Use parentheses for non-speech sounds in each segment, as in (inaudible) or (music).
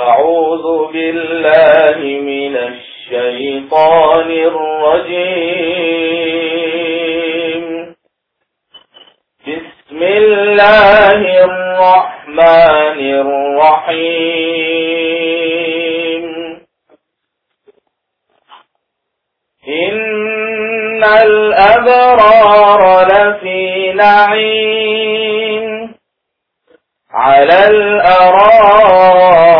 أعوذ بالله من الشيطان الرجيم. بسم الله الرحمن الرحيم. إن الأبرار لفي نعيم. على الأرائك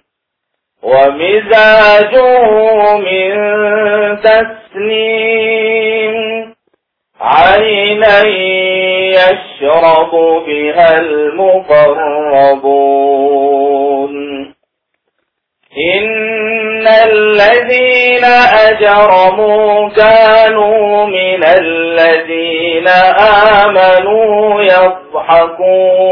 ومزاجه من تسليم عينا يشرب بها المقربون. إن الذين أجرموا كانوا من الذين آمنوا يضحكون.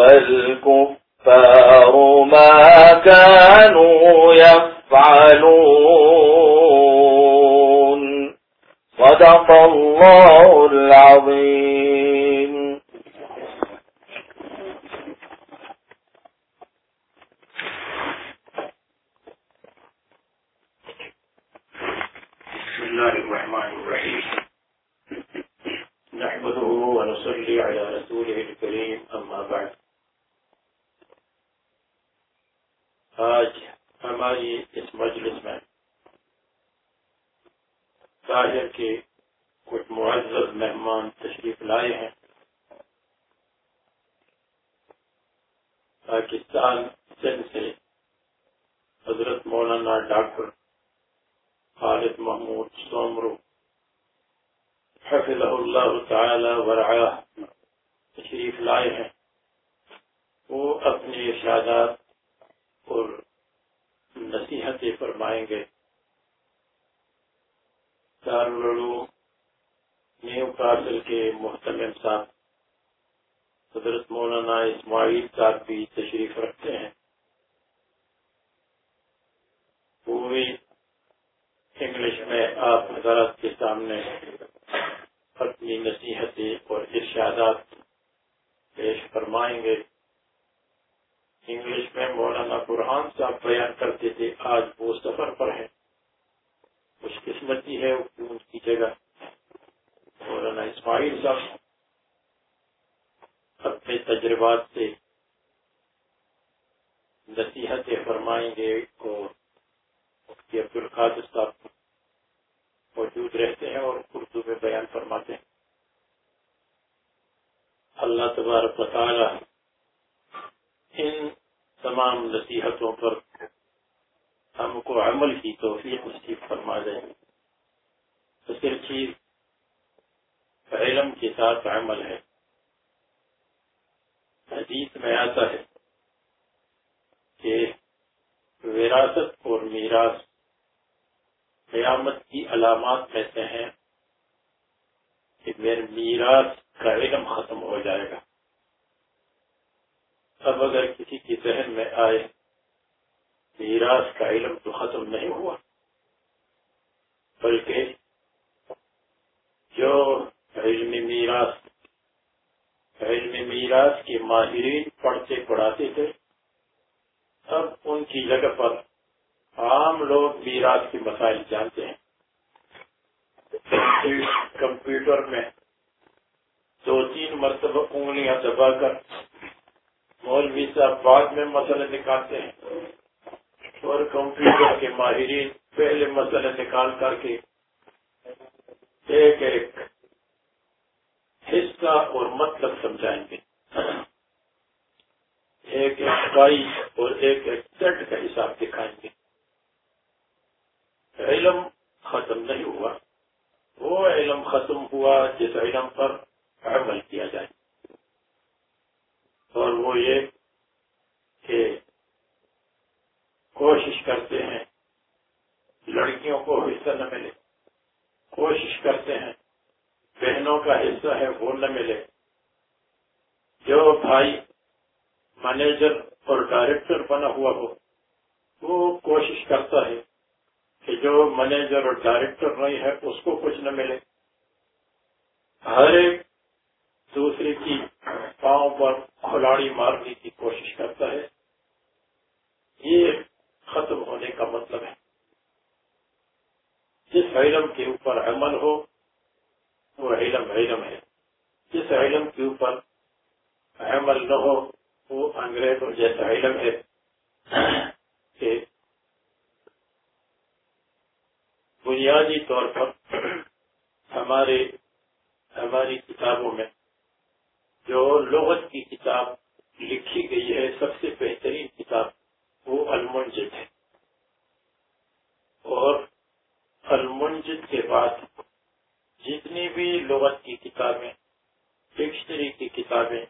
ثوب الكفار ما كانوا يفعلون. صدق الله العظيم. آج ہماری اس مجلس میں طاہر کے کچھ معزز مہمان تشریف لائے ہیں۔ پاکستان سندھ سے حضرت مولانا ڈاکٹر خالد محمود سومرو حفظ اللہ تعالی ورعا تشریف لائے ہیں، وہ اپنے ارشادات اور نصیحتیں فرمائیں گے۔ دارالعلوم نیو کاسل کے محتمم صاحب، حضرت مولانا اسماعیل صاحب بھی تشریف رکھتے ہیں۔ پوری انگلش میں آپ حضرات کے سامنے اپنی نصیحتیں اور ارشادات پیش فرمائیں گے۔ انگلش میں مولانا برحان صاحب بیان کرتے تھے، آج وہ سفر پر ہے خوش قسمتی ہے ان کی جگہ۔ مولانا اسماعیل صاحب اپنے تجربات سے نصیحتیں فرمائیں گے اور مفتی عبد القادر صاحب موجود رہتے ہیں اور اردو میں بیان فرماتے ہیں۔ اللہ تبارک و ان تمام نصیحتوں پر ہم کو عمل کی توفیق نصیب فرما دیں تو صرف چیز علم کے ساتھ عمل ہے۔ حدیث میں آتا ہے کہ وراثت اور میراث قیامت کی علامات میں سے ہیں کہ میرے میراث کا علم ختم ہو جائے گا۔ اب اگر کسی کی ذہن میں آئے میراث کا علم تو ختم نہیں ہوا، بلکہ جو علم میراث علم میراث کے ماہرین پڑھتے پڑھاتے تھے، اب ان کی جگہ پر عام لوگ میراث کے مسائل جانتے ہیں۔ کمپیوٹر میں دو تین مرتبہ انگلیاں دبا کر مولوی صاحب بعد میں مسئلے نکالتے ہیں۔ اور کمپیوٹر کے ماہرین پہلے مسئلے نکال کر کے ایک ایک حصہ اور مطلب سمجھائیں گے۔ ایک ایک بائی اور ایک ایک سیٹ کا حساب دکھائیں گے۔ علم ختم نہیں ہوا۔ وہ علم ختم ہوا جس علم پر عمل کیا جائے۔ اور وہ یہ کہ کوشش کرتے ہیں لڑکیوں کو حصہ نہ ملے۔ کوشش کرتے ہیں، بہنوں کا حصہ ہے وہ نہ ملے۔ جو بھائی مینیجر اور ڈائریکٹر بنا ہوا ہو، وہ کوشش کرتا ہے کہ جو مینیجر اور ڈائریکٹر نہیں ہے، اس کو کچھ نہ ملے۔ ہر ایک دوسرے کی پاؤں پر کھلاڑی مارنے کی کوشش کرتا ہے۔ یہ ختم ہونے کا مطلب ہے۔ جس علم کے اوپر عمل ہو، وہ علم علم ہے۔ جس علم کے اوپر عمل نہ ہو، وہ انگریزوں جیسا علم ہے کہ بنیادی طور پر ہمارے ہماری کتابوں میں جو لغت کی کتاب لکھی گئی ہے، سب سے بہترین کتاب وہ المنجد ہے۔ اور المنجد کے بعد جتنی بھی لغت کی کتابیں، ڈکشنری کی کتابیں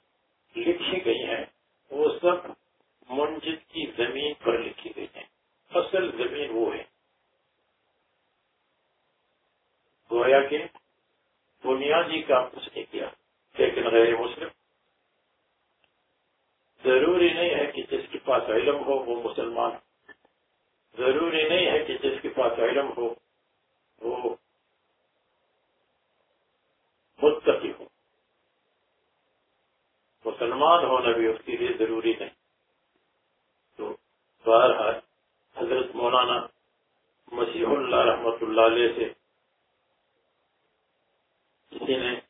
لکھی گئی ہیں، وہ سب منجد کی زمین پر لکھی گئی ہیں۔ اصل زمین وہ ہے۔ گویا کہ بنیادی کام کچھ نہیں کیا۔ لیکن غیر مسلم۔ ضروری نہیں ہے کہ جس کے پاس علم ہو وہ مسلمان۔ ضروری نہیں ہے کہ جس کے پاس علم ہو وہ متقی ہو۔ مسلمان ہونا بھی اس کے لیے ضروری نہیں۔ تو بہرحال حضرت مولانا مسیح اللہ رحمت اللہ علیہ سے کسی نے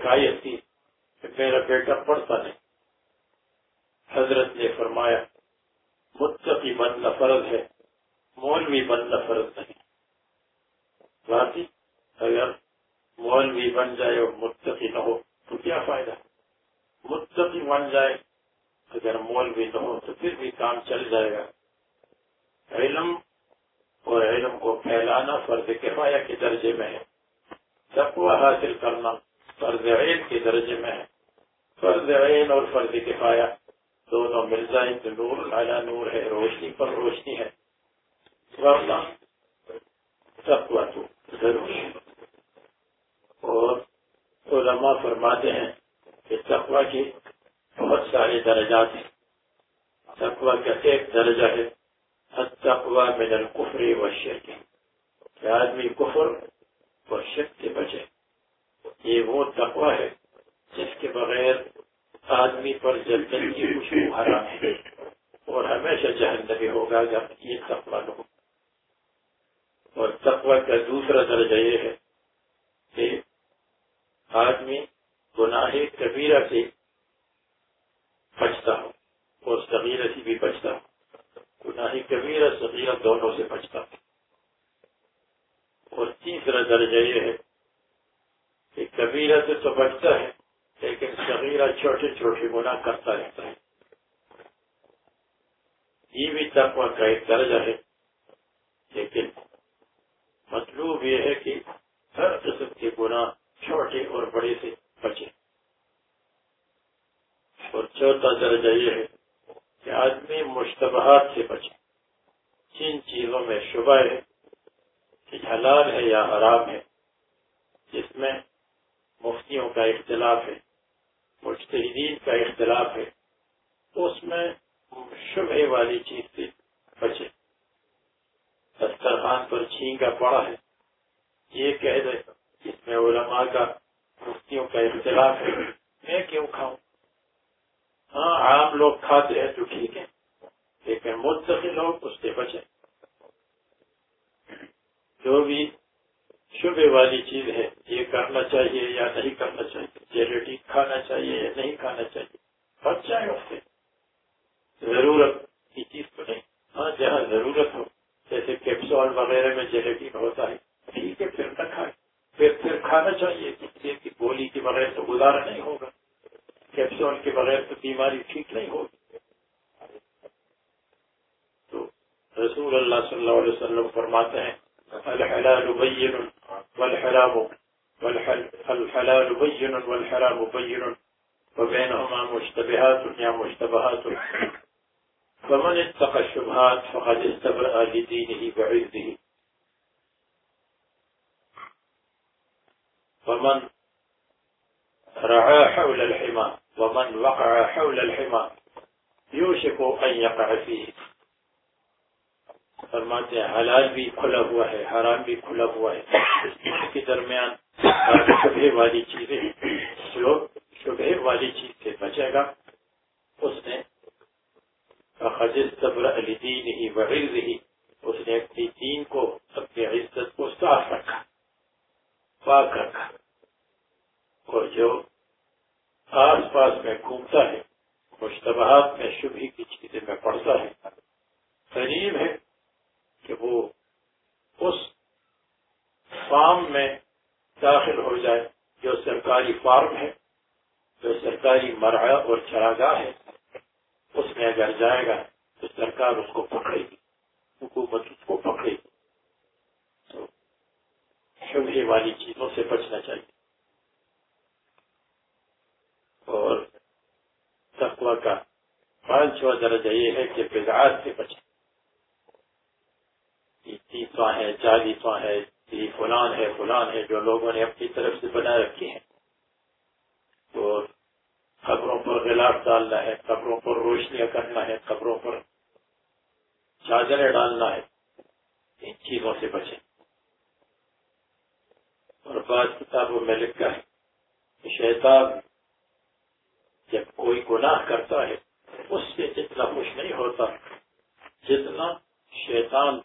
شکایت کی کہ میرا بیٹا پڑھتا نہیں۔ حضرت نے فرمایا، متقی بننا فرض ہے، مولوی بننا فرض نہیں۔ باقی اگر مولوی بن جائے اور متقی نہ ہو تو کیا فائدہ؟ متقی بن جائے، اگر مولوی نہ ہو تو پھر بھی کام چل جائے گا۔ علم اور علم کو پھیلانا فرض کفایہ کے درجے میں ہے۔ تقوی حاصل کرنا فرض عین کے درجے میں ہے۔ فرض عین اور فرض کفایا دونوں مل جائیں تو نور لایا نور ہے، روشنی پر روشنی ہے۔ ورنہ تقوی تو ضروری ہے۔ اور علماء فرماتے ہیں کہ تقوی کی بہت سارے درجات ہیں۔ تقوی کا ایک درجہ ہے تقوی من الکفر و شرک کہ آدمی کفر اور شک سے بچے۔ یہ وہ تقوی ہے جس کے بغیر آدمی پر جلدن کی خوشبو حرام ہے اور ہمیشہ جہنمی ہوگا اگر یہ تقوی نہ ہو۔ اور تقوی کا دوسرا درجہ یہ ہے کہ آدمی گناہ کبیرہ سے بچتا ہو اور صغیرہ سے بھی بچتا ہو۔ گناہ کبیرہ صغیرہ دونوں سے بچتا ہو۔ اور تیسرا درجہ یہ ہے کہ کبیرہ سے تو بچتا ہے، لیکن صغیرہ چھوٹے چھوٹے گناہ کرتا رہتا ہے۔ یہ بھی تقوی کا ایک درجہ ہے۔ لیکن مطلوب یہ ہے کہ ہر قسم کے گناہ چھوٹے اور بڑے سے بچے۔ اور چوتھا درجہ یہ ہے کہ آدمی مشتبہات سے بچے۔ جن چیزوں میں شبہ ہے، کہ حلال ہے یا حرام ہے، جس میں مفتیوں کا اختلاف ہے مشتحدین کا اختلاف ہے، اس میں شبہ والی چیز سے بچے۔ دسترخوان پر چھینکا پڑا ہے۔ یہ کہہ دے اس میں علماء کا مفتیوں کا اختلاف ہے۔ میں کیوں کھاؤں؟ ہاں عام لوگ کھاتے ہیں تو ٹھیک ہے، لیکن متقی لوگ اس سے بچے۔ جو بھی شبے والی چیز ہے، یہ کرنا چاہیے یا نہیں کرنا چاہیے جیلیٹی کھانا چاہیے یا نہیں کھانا چاہیے بچ جائے اس سے ضرورت کی چیز تو نہیں۔ ہاں جہاں ضرورت ہو، جیسے کیپسول وغیرہ میں جیلیٹین ہوتا ہے، ٹھیک ہے، پھر نہ کھائے۔ پھر پھر کھانا چاہیے کی گولی کے بغیر تو گزارا نہیں ہوگا۔ کیپسول کے بغیر تو بیماری ٹھیک نہیں ہوگی۔ تو رسول اللہ صلی اللہ علیہ وسلم فرماتے ہیں، الحلال بين والحرام الحلال بين والحرام بين وبينهما مشتبهات يا مشتبهات. فمن اتقى الشبهات فقد استبرأ لدينه بعزه. ومن رعى حول الحمى ومن وقع حول الحمى يوشك أن يقع فيه. فرماتے ہیں، حلال بھی کھلا ہوا ہے، حرام بھی کھلا ہوا ہے۔ اس کے درمیان شبہ والی چیزیں جو شبہ والی چیز سے بچے گا۔ اس نے صبر علی دین ہی وغیرہ ہی، اس نے اپنی دین کو، اپنی عزت کو صاف رکھا، پاک رکھا۔ اور جو آس پاس میں گھومتا ہے، مشتبہات میں شبھی کی چیزیں میں پڑھتا ہے قریب ہے۔ کہ وہ اس فارم میں داخل ہو جائے جو سرکاری فارم ہے، جو سرکاری مرحلہ اور چراگاہ ہے۔ اس میں اگر جائے گا تو سرکار اس کو پکڑے گی، حکومت اس کو پکڑے گی۔ تو شبہ والی چیزوں سے بچنا چاہیے۔ اور تقوی کا پانچواں درجہ یہ ہے کہ بدعات سے بچے تیسواں ہے چالیسواں ہے فلان ہے فلان ہے، جو لوگوں نے اپنی طرف سے بنا رکھے ہیں تو خبروں پر غلاف ڈالنا ہے خبروں پر روشنیاں کرنا ہے خبروں پر چادریں ڈالنا ہے۔ ان چیزوں سے بچے اور بعض کتابوں میں لکھا ہے کہ شیطان جب کوئی گناہ کرتا ہے، اس سے جتنا خوش نہیں ہوتا جتنا شیطان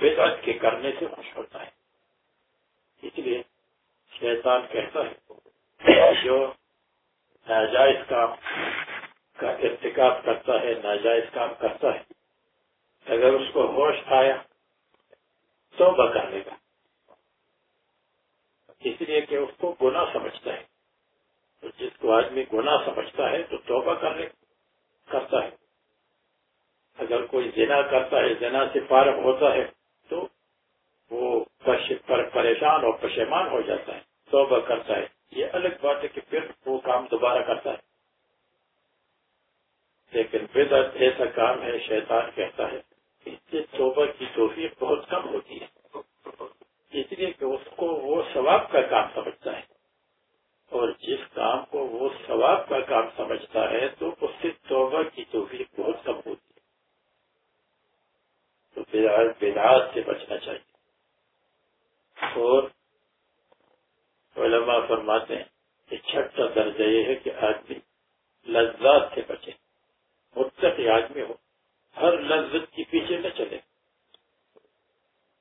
بدعت کے کرنے سے خوش ہوتا ہے۔ اس لیے شیطان کہتا ہے جو ناجائز کام کا ارتکاب کرتا ہے، ناجائز کام کرتا ہے۔ اگر اس کو ہوش آیا تو کر لے گا۔ اس لیے کہ اس کو گناہ سمجھتا ہے۔ تو جس کو آدمی گناہ سمجھتا ہے تو توبہ کر لے کرتا ہے۔ اگر کوئی زنا کرتا ہے، زنا سے فارغ ہوتا ہے تو وہ پریشان اور پشیمان ہو جاتا ہے، توبہ کرتا ہے۔ یہ الگ بات ہے کہ پھر وہ کام دوبارہ کرتا ہے۔ لیکن بدعت ایسا کام ہے، شیطان کہتا ہے اس سے توبہ کی توفیق بہت کم ہوتی ہے۔ اس لیے کہ اس کو وہ ثواب کا کام سمجھتا ہے۔ اور جس کام کو وہ ثواب کا کام سمجھتا ہے، تو اس سے توبہ کی توفیق بہت کم ہوتی ہے۔ تو بدعات سے بچنا چاہیے۔ اور علماء فرماتے ہیں کہ چھٹا درجہ یہ ہے کہ آدمی لذات سے بچے، متقی آدمی ہو، ہر لذت کے پیچھے نہ چلے۔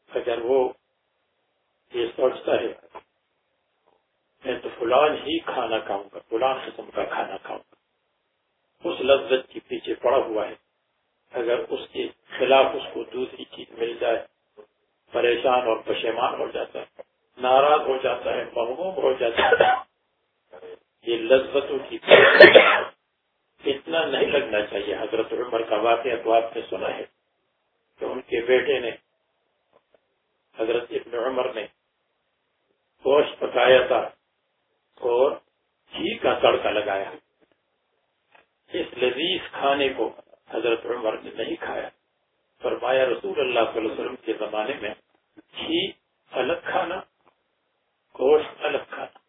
اگر وہ یہ سوچتا ہے، میں تو فلان ہی کھانا کھاؤں گا، فلان قسم کا کھانا کھاؤں گا۔ اس لذت کے پیچھے پڑا ہوا ہے۔ اگر اس کے خلاف اس کو دوسری چیز مل جائے پریشان اور پشیمان ہو جاتا ہے، ناراض ہو جاتا ہے، مغموم ہو جاتا ہے۔ یہ لذتوں کی اتنا نہیں لگنا چاہیے۔ حضرت عمر کا واقعہ تو آپ نے سنا ہے کہ ان کے بیٹے نے حضرت ابن عمر نے گوشت پکایا تھا اور گھی کا تڑکا لگایا۔ اس لذیذ کھانے کو حضرت عمر نے نہیں کھایا۔ فرمایا رسول اللہ صلی اللہ علیہ وسلم کے زمانے میں گھی الگ کھانا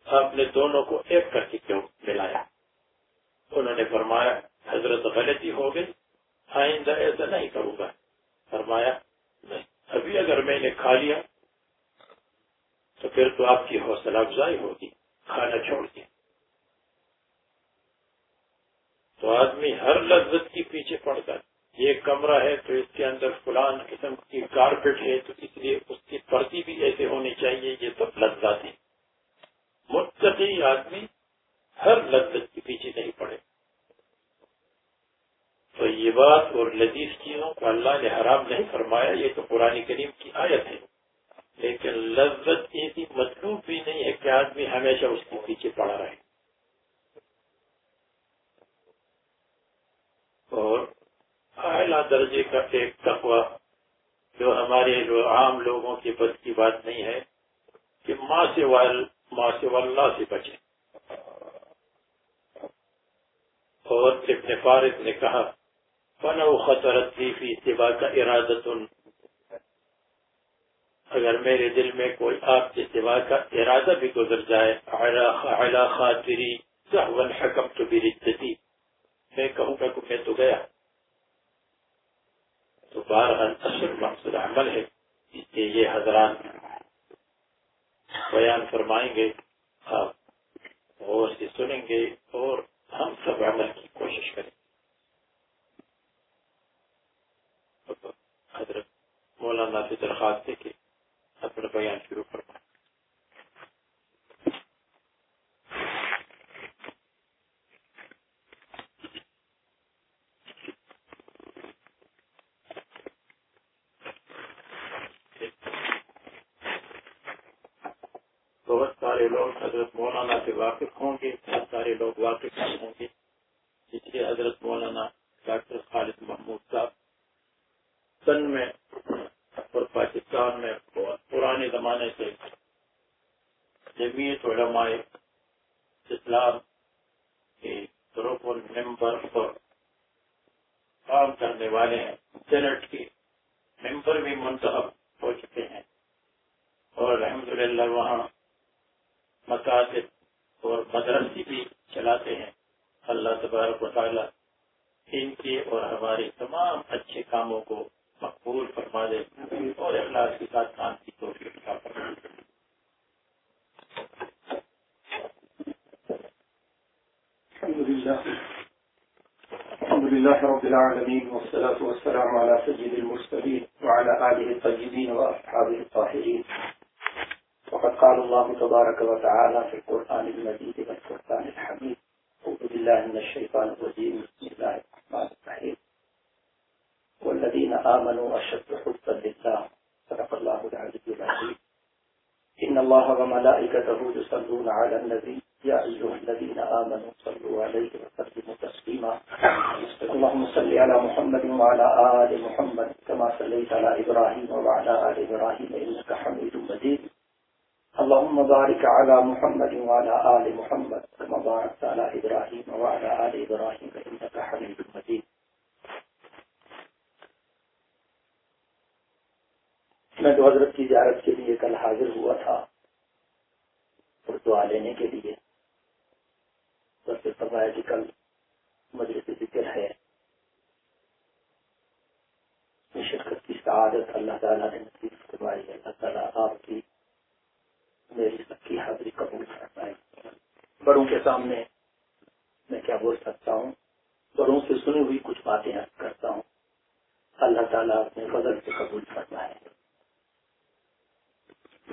آپ نے دونوں کو ایک کر کے کیوں ملایا؟ انہوں نے فرمایا، حضرت غلطی ہو گئی، آئندہ ایسا نہیں کروں گا۔ فرمایا، نہیں، ابھی اگر میں نے کھا لیا، تو پھر تو آپ کی حوصلہ افزائی ہوگی، کھانا چھوڑ دیا۔ تو آدمی ہر لذت کی پیچھے پڑ کر یہ کمرہ ہے تو اس کے اندر فلان قسم کی کارپیٹ ہے تو اس لیے اس کی پرتی بھی ایسے ہونی چاہیے، یہ سب لذات ہے۔ متقی آدمی ہر لذت کے پیچھے نہیں پڑے۔ تو یہ بات اور لذیذ چیزوں کو اللہ نے حرام نہیں فرمایا، یہ تو قرآن کریم کی آیت ہے۔ لیکن لذت ایسی مطلوب بھی نہیں ہے کہ آدمی ہمیشہ اس کے پیچھے پڑا رہے اور اعلیٰ درجے کا ایک تقوی جو ہمارے جو عام لوگوں کی بس کی بات نہیں ہے کہ ماں سے ماں سے واللہ سے بچے۔ اور ابن فارغ نے کہا فن و خطرت فی سوا کا ارادت اگر میرے دل میں کوئی آپ کے سوا کا ارادہ بھی گزر جائے اعلی خاطری حکم تو بھی رجتی میں کہوں گا کہ میں تو گیا۔ تو بارہ اصل مقصد عمل ہے اس لیے یہ حضرات بیان فرمائیں گے، آپ غور سے سنیں گے اور ہم سب عمل کی کوشش کریں حضرت مولانا سے درخواست کہ اپنا بیان شروع فرمائیں بہت سارے لوگ حضرت مولانا سے واقف ہوں گے بہت سارے لوگ واقف ہوں گے۔ اس لیے حضرت مولانا ڈاکٹر خالد محمود صاحب، سن میں اور پاکستان میں بہت پرانے زمانے سے جمیت علماء اسلام کے گروپ ممبر پر کام کرنے والے ہیں۔ سینٹ کے ممبر بھی منتخب ہو چکے ہیں اور الحمدللہ وہاں مکاتب اور مدرسی بھی چلاتے ہیں۔ اللہ تبارک و تعالیٰ ان کے اور ہمارے تمام اچھے کاموں کو مقبول فرما دے اور اخلاص کے ساتھ کام کی توفیق فرما الحمد لله الحمد لله رب العالمين والصلاة والسلام على سيد المرسلين وعلى آله الطيبين وأصحابه الطاهرين وقد قال الله تبارك وتعالى في القرآن المجيد والقرآن الحميد أعوذ بالله من الشيطان الرجيم بسم الله الرحمن الرحيم. والذين آمنوا أشد حبا لله صدق الله العزيز العظيم. إن الله وملائكته يصلون على النبي يا أيها الذين آمنوا صلوا عليه وسلموا تسليما. اللهم صل على محمد وعلى آل محمد كما صليت على إبراهيم وعلى آل إبراهيم إنك حميد مجيد. اللهم بارك على محمد وعلى آل محمد كما باركت على إبراهيم وعلى آل إبراهيم إنك حميد مجيد. میں دو حضرت کی زیارت کے لیے کل حاضر ہوا تھا اور دعا لینے کے لیے بس فرمایا کہ کل مجلس ذکر ہے شرکت کی سعادت اللہ تعالیٰ نے نصیب فرمائی ہے اللہ تعالیٰ آپ کی میری سب کی حاضری قبول کرتا ہے بڑوں کے سامنے میں کیا بول سکتا ہوں بڑوں سے سنی ہوئی کچھ باتیں کرتا ہوں اللہ تعالیٰ اپنے فضل سے قبول کرتا ہے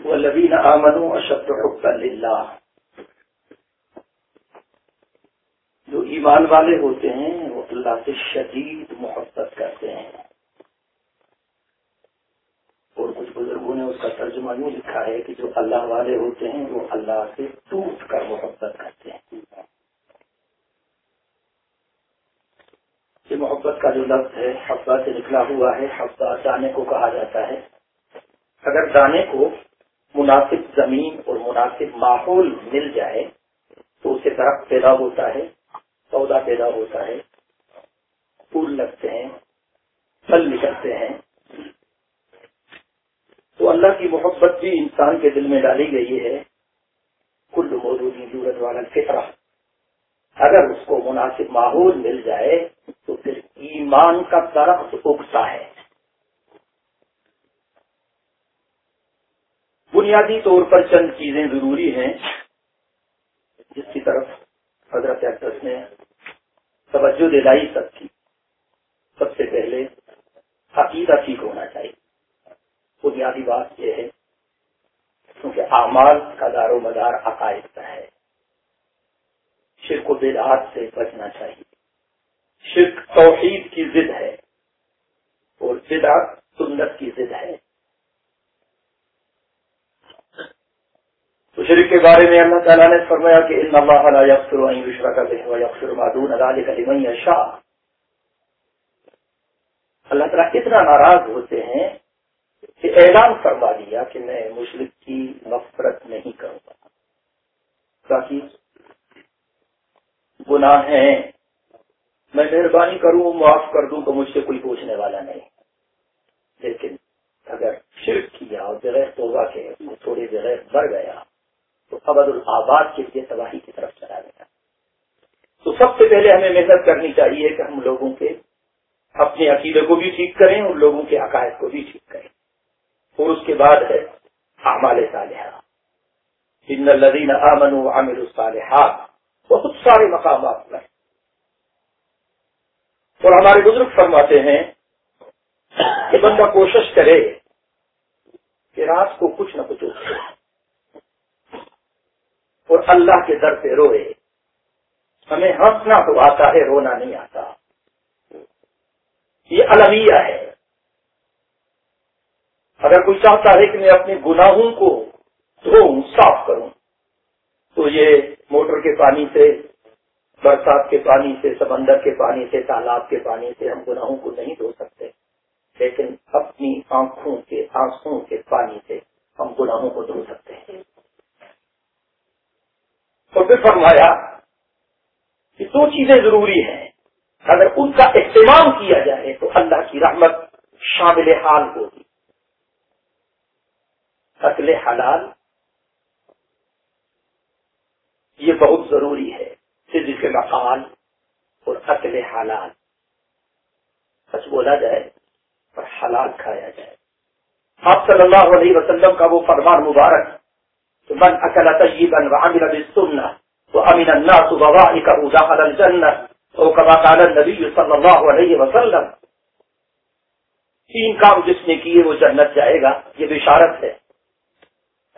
والذین آمنوا اشد للہ۔ جو ایمان والے ہوتے ہیں، وہ اللہ سے شدید محبت کرتے ہیں۔ اور کچھ بزرگوں نے اس کا ترجمہ یوں لکھا ہے کہ جو اللہ والے ہوتے ہیں، وہ اللہ سے ٹوٹ کر محبت کرتے ہیں۔ یہ محبت کا جو لفظ ہے حفظہ سے نکلا ہوا ہے۔ حفظہ دانے کو کہا جاتا ہے۔ اگر دانے کو مناسب زمین مناسب ماحول مل جائے تو اسے درخت پیدا ہوتا ہے پودا پیدا ہوتا ہے، پھول لگتے ہیں، پھل نکلتے ہیں۔ تو اللہ کی محبت بھی انسان کے دل میں ڈالی گئی ہے۔ کل المودودی ضرورت والا فطرہ اگر اس کو مناسب ماحول مل جائے تو پھر ایمان کا درخت اگتا ہے۔ بنیادی طور پر چند چیزیں ضروری ہیں۔ جس کی طرف حضرت اکثر نے توجہ دلائی سب کی۔ سب سے پہلے عقیدہ ٹھیک ہونا چاہیے۔ بنیادی بات یہ ہے، کیونکہ اعمال کا دار و مدار عقائد کا ہے۔ شرک و بدعات سے بچنا چاہیے۔ شرک توحید کی ضد ہے اور بدعت سنت کی ضد ہے تو شرک کے بارے میں اللہ تعالیٰ نے فرمایا کہ ان اللہ لا یکسر و یشرا کا بہوا یکسر معدون ذلك لمن یشاء۔ اللہ تعالیٰ اتنا ناراض ہوتے ہیں کہ اعلان فرما دیا کہ میں مشرق کی مفرت نہیں کروں گا۔ تاکہ گناہ ہیں۔ میں مہربانی کروں، معاف کر دوں تو مجھ سے کوئی پوچھنے والا نہیں۔ لیکن اگر شرک کیا اور بغیر توبہ کے تھوڑی بغیر بڑھ گیا ابد الآباد کے لیے تباہی کی طرف چلا گیا۔ تو سب سے پہلے ہمیں محنت کرنی چاہیے کہ ہم لوگوں کے اپنے عقیدے کو بھی ٹھیک کریں اور لوگوں کے عقائد کو بھی ٹھیک کریں۔ اور اس کے بعد ہے اعمال صالحہ۔ ان الذين امنوا وعملوا الصالحات، بہت سارے مقامات پر۔ اور ہمارے بزرگ فرماتے ہیں کہ بندہ کوشش کرے کہ رات کو کچھ نہ کچھ اللہ کے در پہ روئے۔ ہمیں ہنسنا تو آتا ہے، رونا نہیں آتا۔ یہ المیہ ہے۔ اگر کوئی چاہتا ہے کہ میں اپنے گناہوں کو دھوؤں، صاف کروں، تو یہ موٹر کے پانی سے، برسات کے پانی سے، سمندر کے پانی سے، تالاب کے پانی سے ہم گناہوں کو نہیں دھو سکتے۔ لیکن اپنی آنکھوں کے آنسوں کے پانی سے ہم گناہوں کو دھو سکتے ہیں۔ اور پھر فرمایا کہ دو چیزیں ضروری ہیں۔ اگر ان کا اہتمام کیا جائے تو اللہ کی رحمت شامل حال ہوگی۔ اصل حلال یہ بہت ضروری ہے کے مقال اور اصل حالات سچ بولا جائے اور حلال کھایا جائے۔ آپ صلی اللہ علیہ وسلم کا وہ فرمان مبارک من اکل طیبا وعمل بالسنہ تو امین الناس ووائک داخل الجنہ تو کما قال النبی صلی اللہ علیہ وسلم. تین کام جس نے کیے وہ جنت جائے گا، یہ بشارت ہے۔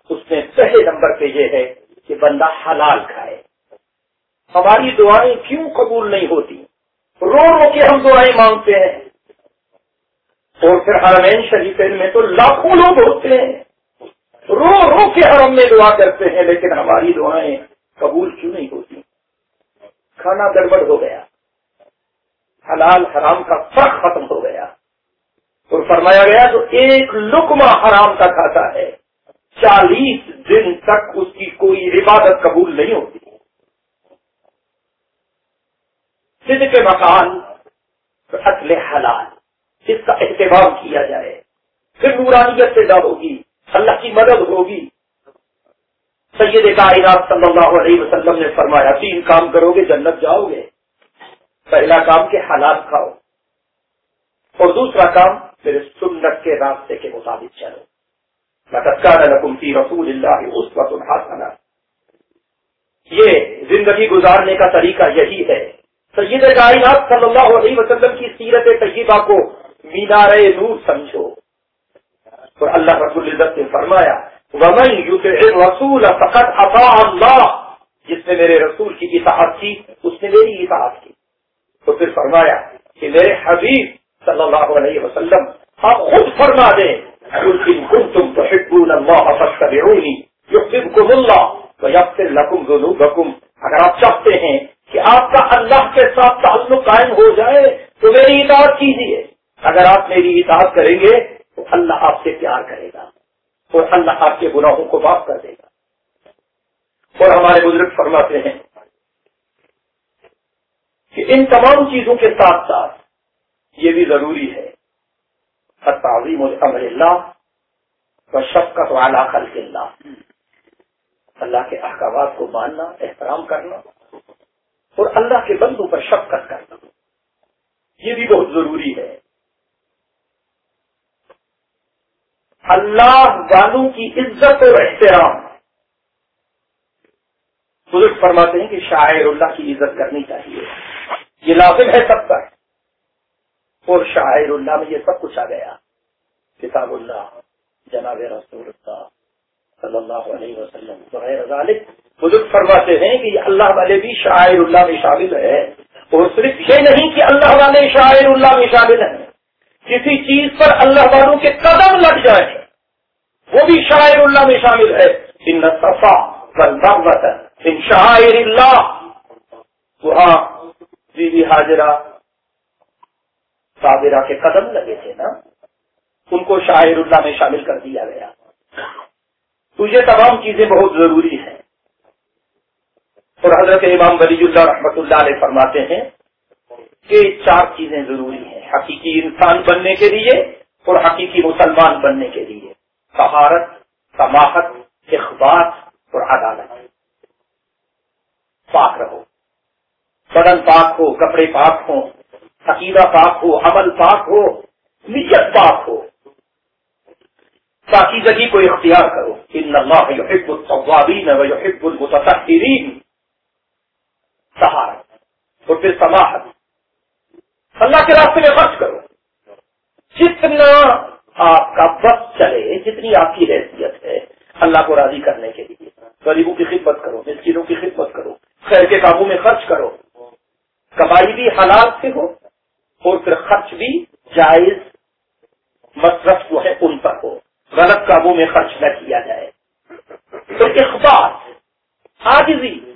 اس میں پہلے نمبر پہ یہ ہے کہ بندہ حلال کھائے۔ ہماری دعائیں کیوں قبول نہیں ہوتی؟ رو رو کے ہم دعائیں مانگتے ہیں۔ اور پھر حرمین شریفین میں تو لاکھوں لوگ ہوتے ہیں۔ رو رو کے حرم میں دعا کرتے ہیں، لیکن ہماری دعائیں قبول کیوں نہیں ہوتی؟ کھانا گڑبڑ ہو گیا۔ حلال حرام کا فرق ختم ہو گیا۔ اور فرمایا گیا تو ایک لکما حرام کا کھاتا ہے، چالیس دن تک اس کی کوئی عبادت قبول نہیں ہوتی۔ سندھ کے مکان، اصل حلال، اس کا اہتمام کیا جائے۔ پھر نورانیت پیدا ہوگی۔ اللہ کی مدد ہوگی۔ سید کائنات صلی اللہ علیہ وسلم نے فرمایا تین کام کرو گے، جنت جاؤ گے۔ پہلا کام کے حالات کھاؤ۔ اور دوسرا کام، میرے سنت کے راستے کے مطابق چلو۔ فی رسول اللہ اس وقت یہ زندگی گزارنے کا طریقہ یہی ہے۔ سید کائنات صلی اللہ علیہ وسلم کی سیرت طیبہ کو مینار نور سمجھو۔ اور اللہ رب العزت نے فرمایا رسول فقط اطاع اللہ جس نے میرے رسول کی اطاعت کی، اس نے میری اطاعت کی۔ تو پھر فرمایا کہ میرے حبیب صلی اللہ علیہ وسلم، آپ خود فرما دیں كنتم تحبون الله فاتبعوني يحببكم الله ويغفر لكم ذنوبكم۔ اگر آپ چاہتے ہیں کہ آپ کا اللہ کے ساتھ تعلق قائم ہو جائے، تو میری اطاعت کیجیے اگر آپ میری اطاعت کریں گے تو اللہ آپ سے پیار کرے گا اور اللہ آپ کے گناہوں کو معاف کر دے گا۔ اور ہمارے بزرگ فرماتے ہیں کہ ان تمام چیزوں کے ساتھ ساتھ یہ بھی ضروری ہے تعظیم امر اللہ و شفقت والا خلق اللہ۔ اللہ کے احکامات کو ماننا، احترام کرنا اور اللہ کے بندوں پر شفقت کرنا، یہ بھی بہت ضروری ہے۔ اللہ والوں کی عزت اور احترام۔ بزرگ فرماتے ہیں کہ شاعر اللہ کی عزت کرنی چاہیے۔ یہ لازم ہے سب پر۔ اور شاعر اللہ میں یہ سب کچھ آ گیا۔ کتاب اللہ، جناب رسول اللہ صلی اللہ علیہ وسلم۔ ذالک بزرگ فرماتے ہیں کہ اللہ والے بھی شاعر اللہ میں شامل ہے اور صرف یہ نہیں کہ اللہ والے شاعر اللہ میں شامل ہیں۔ کسی چیز پر اللہ والوں کے قدم لگ جائیں، وہ بھی شاعر اللہ میں شامل ہے۔ ان صفا ان شاعر اللہ وہاں بی جی بی حاضرہ صابرہ کے قدم لگے تھے نا۔ ان کو شاعر اللہ میں شامل کر دیا گیا۔ تو یہ تمام چیزیں بہت ضروری ہیں۔ اور حضرت امام ولی اللہ رحمۃ اللہ علیہ فرماتے ہیں کہ چار چیزیں ضروری ہیں، حقیقی انسان بننے کے لیے اور حقیقی مسلمان بننے کے لیے۔ سہارت سماحت اخبار اور عدالت۔ پاک رہو۔ بدن پاک ہو، کپڑے پاک ہو عقیدہ پاک ہو، عمل پاک ہو، نیت پاک ہو۔ باقی جگہ کو اختیار کرو۔ ان اللہ يحب التوابین و يحب المتطہرین۔ سہارت اور پھر سماحت۔ اللہ کے راستے میں خرچ کرو۔ جتنا آپ کا بس چلے، جتنی آپ کی حیثیت ہے، اللہ کو راضی کرنے کے لیے غریبوں کی خدمت کرو، مسکینوں کی خدمت کرو، خیر کے کاموں میں خرچ کرو۔ کمائی بھی حالات سے ہو اور پھر خرچ بھی جائز مصرف جو ہے ان پر ہو۔ غلط کاموں میں خرچ نہ کیا جائے۔ تو اخبار حاجزی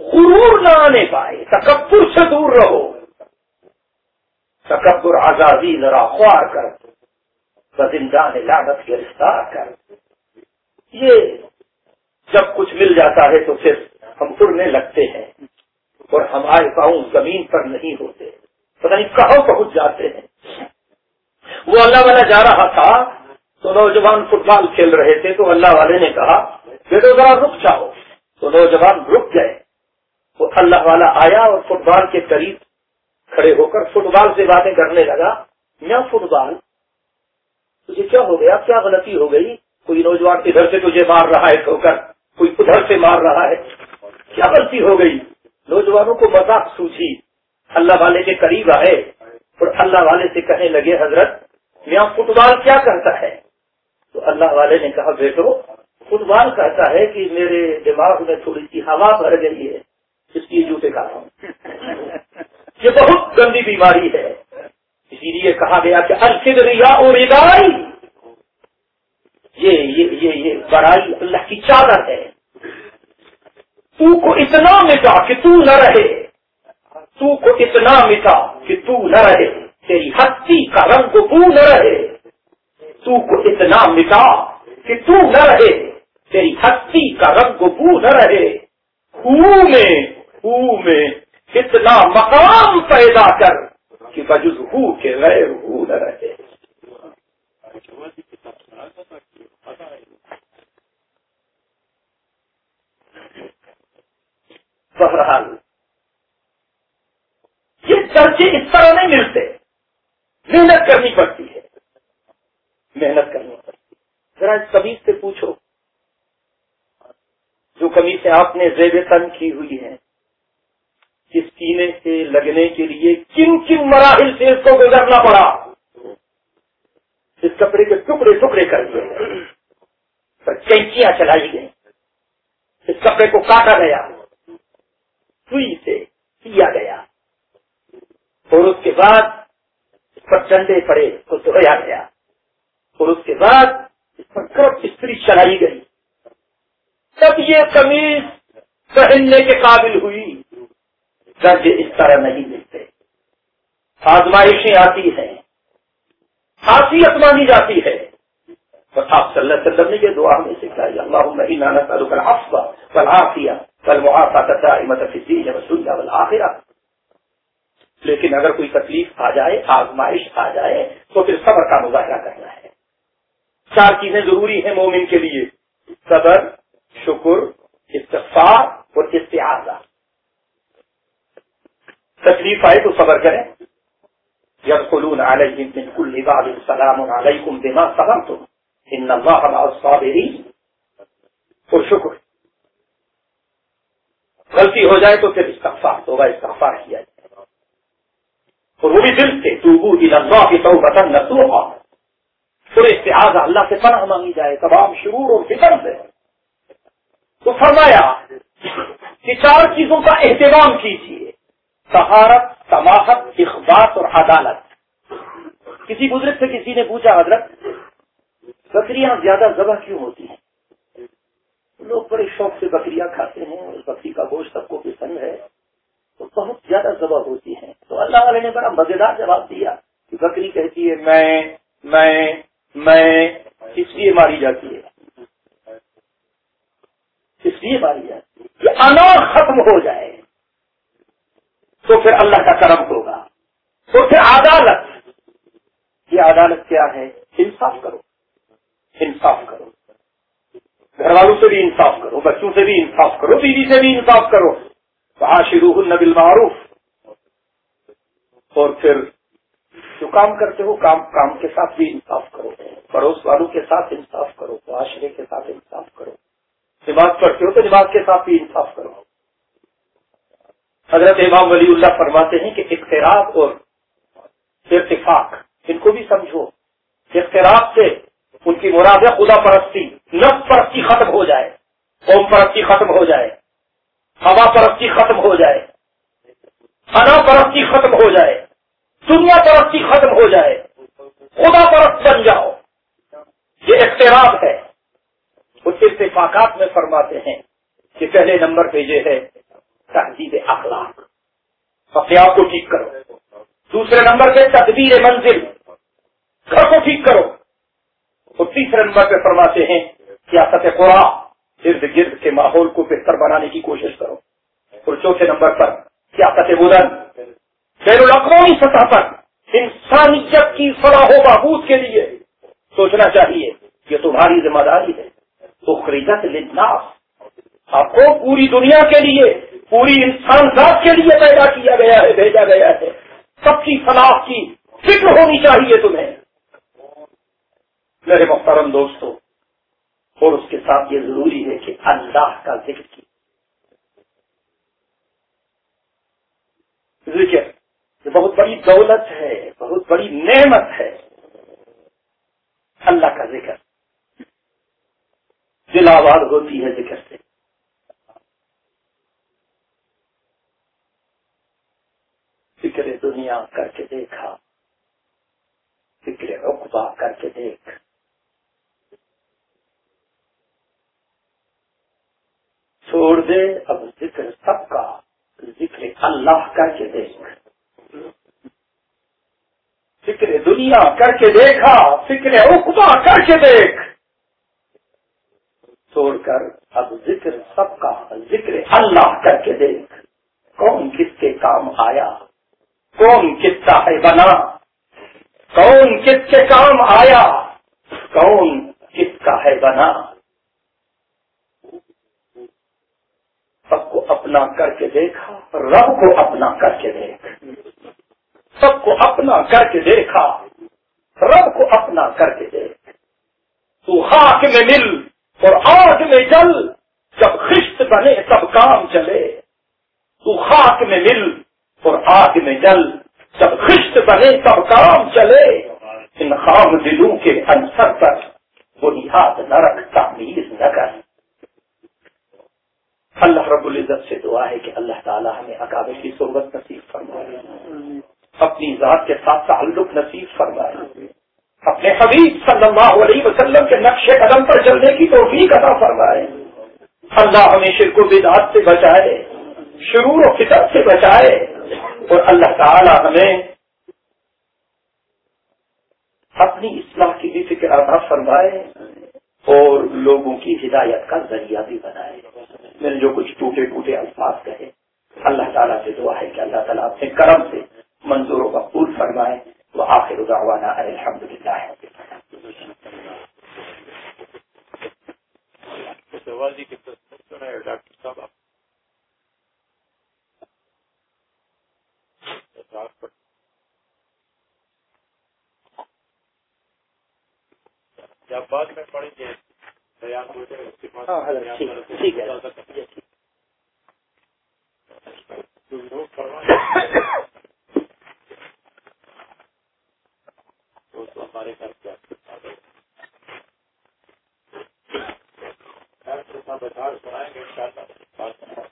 غرور نہ آنے پائے، تکبر سے دور رہو۔ تکبر آزادی ذرا خوار کر بزندان لاگت گرفتار کر یہ جب کچھ مل جاتا ہے تو پھر ہم اڑنے لگتے ہیں اور ہمارے پاؤں زمین پر نہیں ہوتے۔ پتہ نہیں کہاں پہنچ جاتے ہیں۔ وہ اللہ والا جا رہا تھا تو نوجوان فٹ بال کھیل رہے تھے تو اللہ والے نے کہا، بیٹو ذرا رک جاؤ۔ تو نوجوان رک گئے۔ وہ اللہ والا آیا اور فٹ بال کے قریب کھڑے ہو کر فٹ بال سے باتیں کرنے لگا۔ یا فٹ بال تجھے کیا ہو گیا؟ کیا غلطی ہو گئی؟ کوئی نوجوان ادھر سے تجھے مار رہا ہے ٹھو کر، کوئی ادھر سے مار رہا ہے۔ کیا غلطی ہو گئی؟ نوجوانوں کو مذاق سوچی اللہ والے کے قریب آئے اور اللہ والے سے کہنے لگے، حضرت، میاں فٹ بال کیا کرتا ہے؟ تو اللہ والے نے کہا، بیٹو فٹ بال کہتا ہے کہ میرے دماغ میں تھوڑی سی ہوا بھر گئی ہے، اس لیے جوتے کا یہ بہت گندی بیماری ہے۔ اسی لیے کہا گیا کہ ارشد ریا اور ادائی یہ یہ یہ یہ بڑائی اللہ کی چادر ہے۔ تو کو اتنا مٹا کہ تو نہ رہے۔ تو کو اتنا مٹا کہ تو نہ رہے۔ تیری ہستی کا رنگ بو نہ رہے۔ تو کو اتنا مٹا کہ تو نہ رہے۔ تیری ہستی کا رنگ بو نہ رہے۔ خو میں خو میں اتنا مقام پیدا کر کہ بجز ہو کے غیر ہو نہ رہے۔ بہرحال، یہ درجے اس طرح نہیں ملتے۔ محنت کرنی پڑتی ہے۔ محنت کرنی پڑتی ہے۔ ذرا اس کمیز سے پوچھو۔ جو کمیزیں آپ نے زیب تن کی ہوئی ہیں اس سینے سے لگنے کے لیے کن کن مراحل سے اس کو گزرنا پڑا؟ اس کپڑے کے ٹکڑے ٹکڑے کر دیے کینچیاں چلائی گئی اس کپڑے کو کاٹا گیا۔ سوئی سے کیا گیا۔ اور اس کے بعد اس پر ڈنڈے پڑے تو دھویا گیا۔ اور اس کے بعد اس پر کرپ استری چلائی گئی۔ تب یہ کمیز پہننے کے قابل ہوئی۔ درج اس طرح نہیں ملتے۔ آزمائشیں آتی ہیں۔ خاصیت مانی جاتی ہے۔ بس آپ صلی اللہ علیہ وسلم نے یہ دعا ہمیں سکھائی اللہ نانا تعلق کل افوا کل آفیا کل محافظ آخرا لیکن اگر کوئی تکلیف آ جائے، آزمائش آ جائے، تو پھر صبر کا مظاہرہ کرنا ہے۔ چار چیزیں ضروری ہیں مومن کے لیے۔ صبر، شکر استفار اور استعاذہ۔ تکلیف آئے تو صبر کریں۔ جب خلون علیہ السلام علیکم بما صبرتم۔ ان اللہ اور شکر۔ غلطی ہو جائے تو پھر استغفار ہوگا استغفار کیا جائے۔ اور وہ بھی دل سے، توبو اللہ کی تو توبتا نسوحا پھر استعاذہ اللہ سے پناہ مانگی جائے، تمام شرور اور فکر سے۔ تو فرمایا کہ چار چیزوں کا اہتمام کیجیے۔ سہارت سماحت اخبات اور عدالت۔ کسی بزرگ سے کسی نے پوچھا، حضرت، بکریاں زیادہ ذبح کیوں ہوتی ہیں؟ لوگ بڑے شوق سے بکریاں کھاتے ہیں اور بکری کا گوشت سب کو پسند ہے، تو بہت زیادہ ذبح ہوتی ہیں۔ تو اللہ والے نے بڑا مزیدار جواب دیا کہ بکری کہتی ہے، میں میں میں، اس لیے ماری جاتی ہے۔ اس لیے ماری جاتی ہے کہ انار ختم ہو جائے۔ تو پھر اللہ کا کرم ہوگا۔ تو پھر عدالت، یہ عدالت کیا ہے؟ انصاف کرو۔ انصاف کرو۔ گھر والوں سے بھی انصاف کرو، بچوں سے بھی انصاف کرو، بیوی سے بھی انصاف کرو۔ وہاں شروع النبی معروف اور پھر جو کام کرتے ہو، کام کام کے ساتھ بھی انصاف کرو۔ پڑوس والوں کے ساتھ انصاف کرو، معاشرے کے ساتھ انصاف کرو۔ نماز پڑھتے ہو تو نماز کے ساتھ بھی انصاف کرو۔ حضرت امام ولی اللہ فرماتے ہیں کہ اختراف اور ارتفاق ان کو بھی سمجھو۔ اختراف سے ان کی مراد ہے خدا پرستی نف پرستی ختم ہو جائے، قوم پرستی ختم ہو جائے، ہوا پرستی ختم ہو جائے، انا پرستی ختم ہو جائے، دنیا پرستی ختم ہو جائے، خدا پرست بن جاؤ۔ یہ اختراف ہے۔ اس اتفاقات میں فرماتے ہیں کہ پہلے نمبر پہ یہ ہے تہذیب اخلاق۔ اپنے آپ کو ٹھیک کرو۔ دوسرے نمبر پہ تدبیر منزل۔ گھر کو ٹھیک کرو۔ اور تیسرے نمبر پہ فرماتے ہیں سیاست قرآن۔ ارد گرد کے ماحول کو بہتر بنانے کی کوشش کرو۔ اور چوتھے نمبر پر سیاست بلند۔ بین الاقوامی سطح پر انسانیت کی فلاح و بہبود کے لیے سوچنا چاہیے۔ یہ تمہاری ذمہ داری ہے۔ تو خریدت لناس آپ کو پوری دنیا کے لیے پوری انسان ذات کے لیے پیدا کیا گیا ہے، بھیجا گیا ہے۔ سب کی فلاح کی فکر ہونی چاہیے تمہیں۔ میرے محترم دوستو، اور اس کے ساتھ یہ ضروری ہے کہ اللہ کا ذکر کی ذکر یہ بہت بڑی دولت ہے، بہت بڑی نعمت ہے۔ اللہ کا ذکر۔ دل آباد ہوتی ہے ذکر سے۔ فکر دنیا کر کے دیکھا فکر رقبہ کر کے دیکھ۔ چھوڑ دے اب ذکر سب کا، ذکر اللہ کر کے دیکھ۔ فکر دنیا کر کے دیکھا فکر رقبہ کر کے دیکھ۔ چھوڑ کر اب ذکر سب کا، ذکر اللہ کر کے دیکھ۔ کون کس کے کام آیا؟ کون کس کا ہے بنا؟ کون کس کے کام آیا؟ کون کس کا ہے بنا؟ سب کو اپنا کر کے دیکھا، رب کو اپنا کر کے دیکھ۔ سب کو اپنا کر کے دیکھا، رب کو اپنا کر کے دیکھ۔ تو خاک میں مل اور آگ میں جل، جب خشت بنے تب کام چلے۔ تو خاک میں مل اور آگ میں جل جب خشت بنے تب کام چلے، ان خام دلوں کے انسر پر بنیاد نہ رکھ تعمیر نہ کر۔ اللہ رب العزت سے دعا ہے کہ اللہ تعالیٰ ہمیں اکابر کی صحبت نصیب فرمائے۔ اپنی ذات کے ساتھ تعلق نصیب فرمائے۔ اپنے حبیب صلی اللہ علیہ وسلم کے نقش قدم پر چلنے کی توفیق عطا فرمائے۔ اللہ ہمیں شرک و بدعات سے بچائے، شرور و فطر سے بچائے۔ اور اللہ تعالی ہمیں اپنی اصلاح کی بھی فکر ادا فرمائے اور لوگوں کی ہدایت کا ذریعہ بھی بنائے میں نے جو کچھ ٹوٹے ٹوٹے الفاظ کہے اللہ تعالیٰ سے دعا ہے کہ اللہ تعالیٰ اپنے کرم سے منظور و مقبول فرمائے وہ آخر دعوانا الحمد للہ ہے ڈاکٹر صاحب آپ جب بعد میں پڑھیں گے ٹھیک ہے۔ ہمارے گھر کیا سنائیں گے ان شاء اللہ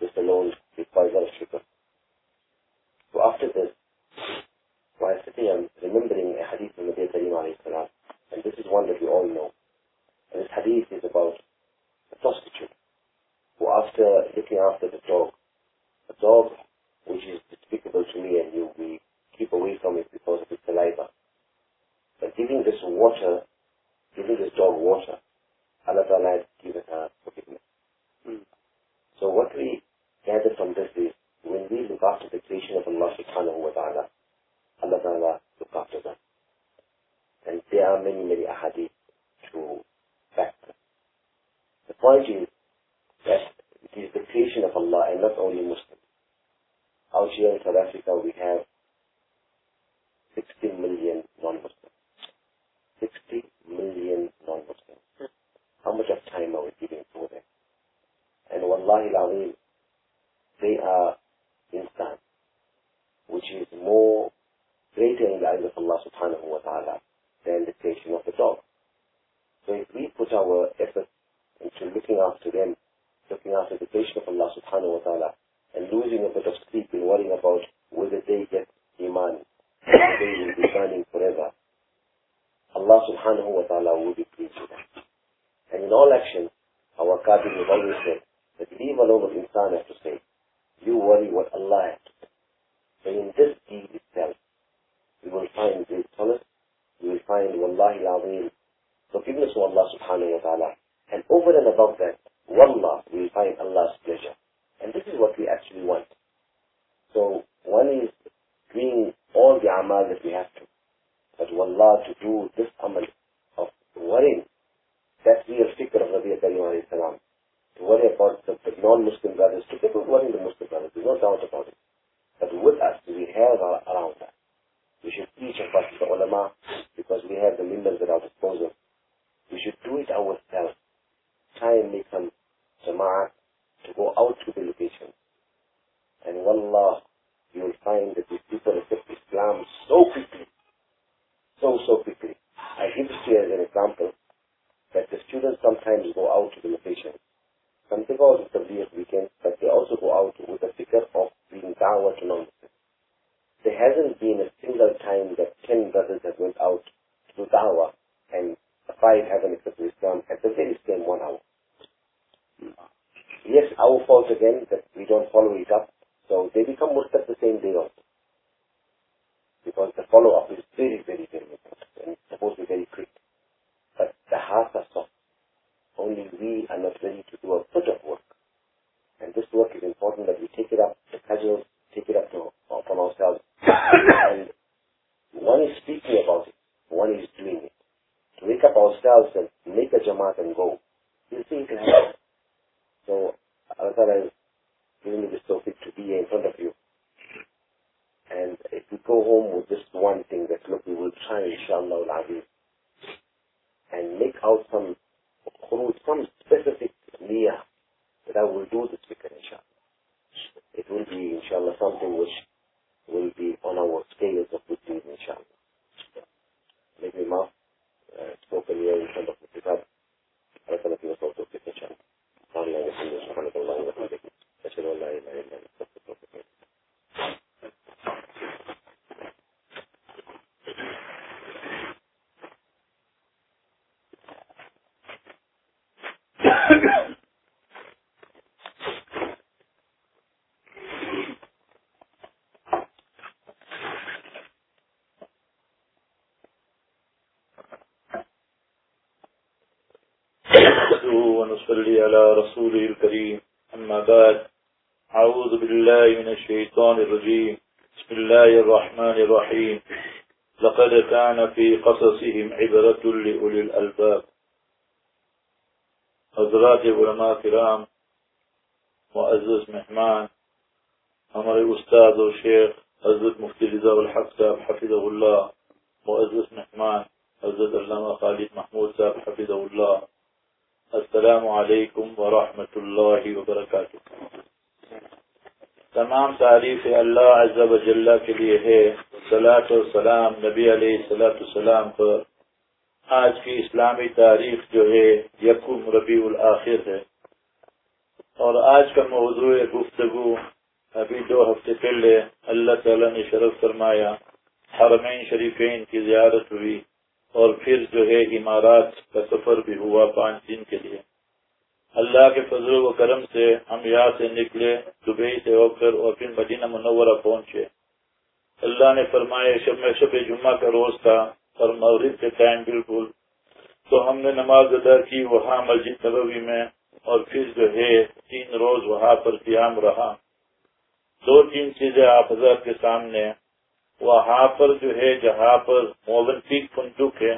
is the known poison of sugar. So after this, while sitting and remembering a hadith of Nabi Karim salam, and this is one that we all know, and this hadith is about a prostitute who after looking after the dog, a dog which is despicable to me and you, we keep away from it because of its saliva. But giving this water, giving this dog water, Allah Ta'ala has given her forgiveness. Mm. So what we Gathered from this is when we look after the creation of Allah subhanahu wa ta'ala, Allah ta'ala look after them. And there are many, many ahadith to back them. The point is that it is the creation of Allah and not only Muslims. Out here in South Africa we have 60 million non-Muslims. 60 million non-Muslims. How much of time are we giving to them? And wallahi al they are insan, which is more greater in the eyes of Allah subhanahu wa ta'ala than the creation of the dog. So if we put our effort into looking after them, looking after the creation of Allah subhanahu wa ta'ala, and losing a bit of sleep and worrying about whether they get iman, whether they will be burning forever, Allah subhanahu wa ta'ala will be pleased with them. And in all actions, our Qadir has always said that leave alone insan has to say, you worry what Allah has done. In this deed itself, you will find great solace, you will find Wallahi Azim, forgiveness of Allah subhanahu wa ta'ala. And over and above that, Wallah, you will find Allah's pleasure. And this is what we actually want. So one is doing all the amal that we have to. But Wallah, to do this amal of worrying, that's real fikr of Nabi Karim alayhi salam to worry about the, the non-Muslim brothers, to people worrying the Muslim brothers. There's no doubt about it. But with us, we have our, around that. We should teach about the ulama because we have the members at our disposal. We should do it ourselves. Try and make some jama'at to go out to the location. And wallah, you will find that these people accept Islam so quickly. So, so quickly. I give you as an example that the students sometimes go out to the location Something also the weird weekends, but they also go out with the figure of being Dawah to nonsense. There hasn't been a single time that ten brothers have went out to Dawah and five haven't accepted Islam at the very same one hour. Yes, our fault again that we don't follow it up, so they become murtad the same day also. Because the follow-up is very, very, very important and supposed to be very quick. But the hearts are soft. Only we are not ready to do a bit of work. And this work is important that we take it up, the casuals take it up to, uh, ourselves. (coughs) and one is speaking about it, one is doing it. To wake up ourselves and make a jamaat and go. You see it can happen. So I thought I given me this topic to be in front of you. And if you go home with just one thing that, look, we will try, inshallah, الرجيم. بسم الله الرحمن الرحيم. لقد كان في قصصهم عبرة لأولي الألباب. حضرات علماء کرام معزز مہمان ہمارے استاد و شیخ حضرت مفتی رضا الحق صاحب حفظ اللہ معزز مہمان حضرت علامہ خالد محمود صاحب حفظ اللہ السلام علیکم ورحمۃ اللہ وبرکاتہ تمام تعریف اللہ عز و جل کے لیے ہے۔ صلاۃ السلام نبی علیہ صلاۃ السلام پر۔ آج کی اسلامی تاریخ جو ہے یقم ربیع الآخر ہے۔ اور آج کا موضوع گفتگو، ابھی دو ہفتے پہلے اللہ تعالی نے شرف فرمایا، حرمین شریفین کی زیارت ہوئی اور پھر جو ہے امارات کا سفر بھی ہوا پانچ دن کے لیے۔ اللہ کے فضل و کرم سے ہم یہاں سے نکلے۔ دبئی سے ہو کر اور پھر مدینہ منورہ پہنچے۔ اللہ نے فرمایا شب میں شب جمعہ کا روز تھا اور مغرب کے ٹائم بالکل۔ تو ہم نے نماز ادا کی وہاں مسجد نبوی میں اور پھر جو ہے تین روز وہاں پر قیام رہا۔ دو تین چیزیں آپ حضرت کے سامنے۔ وہاں پر جو ہے جہاں پر موبن پیک فنٹوک ہے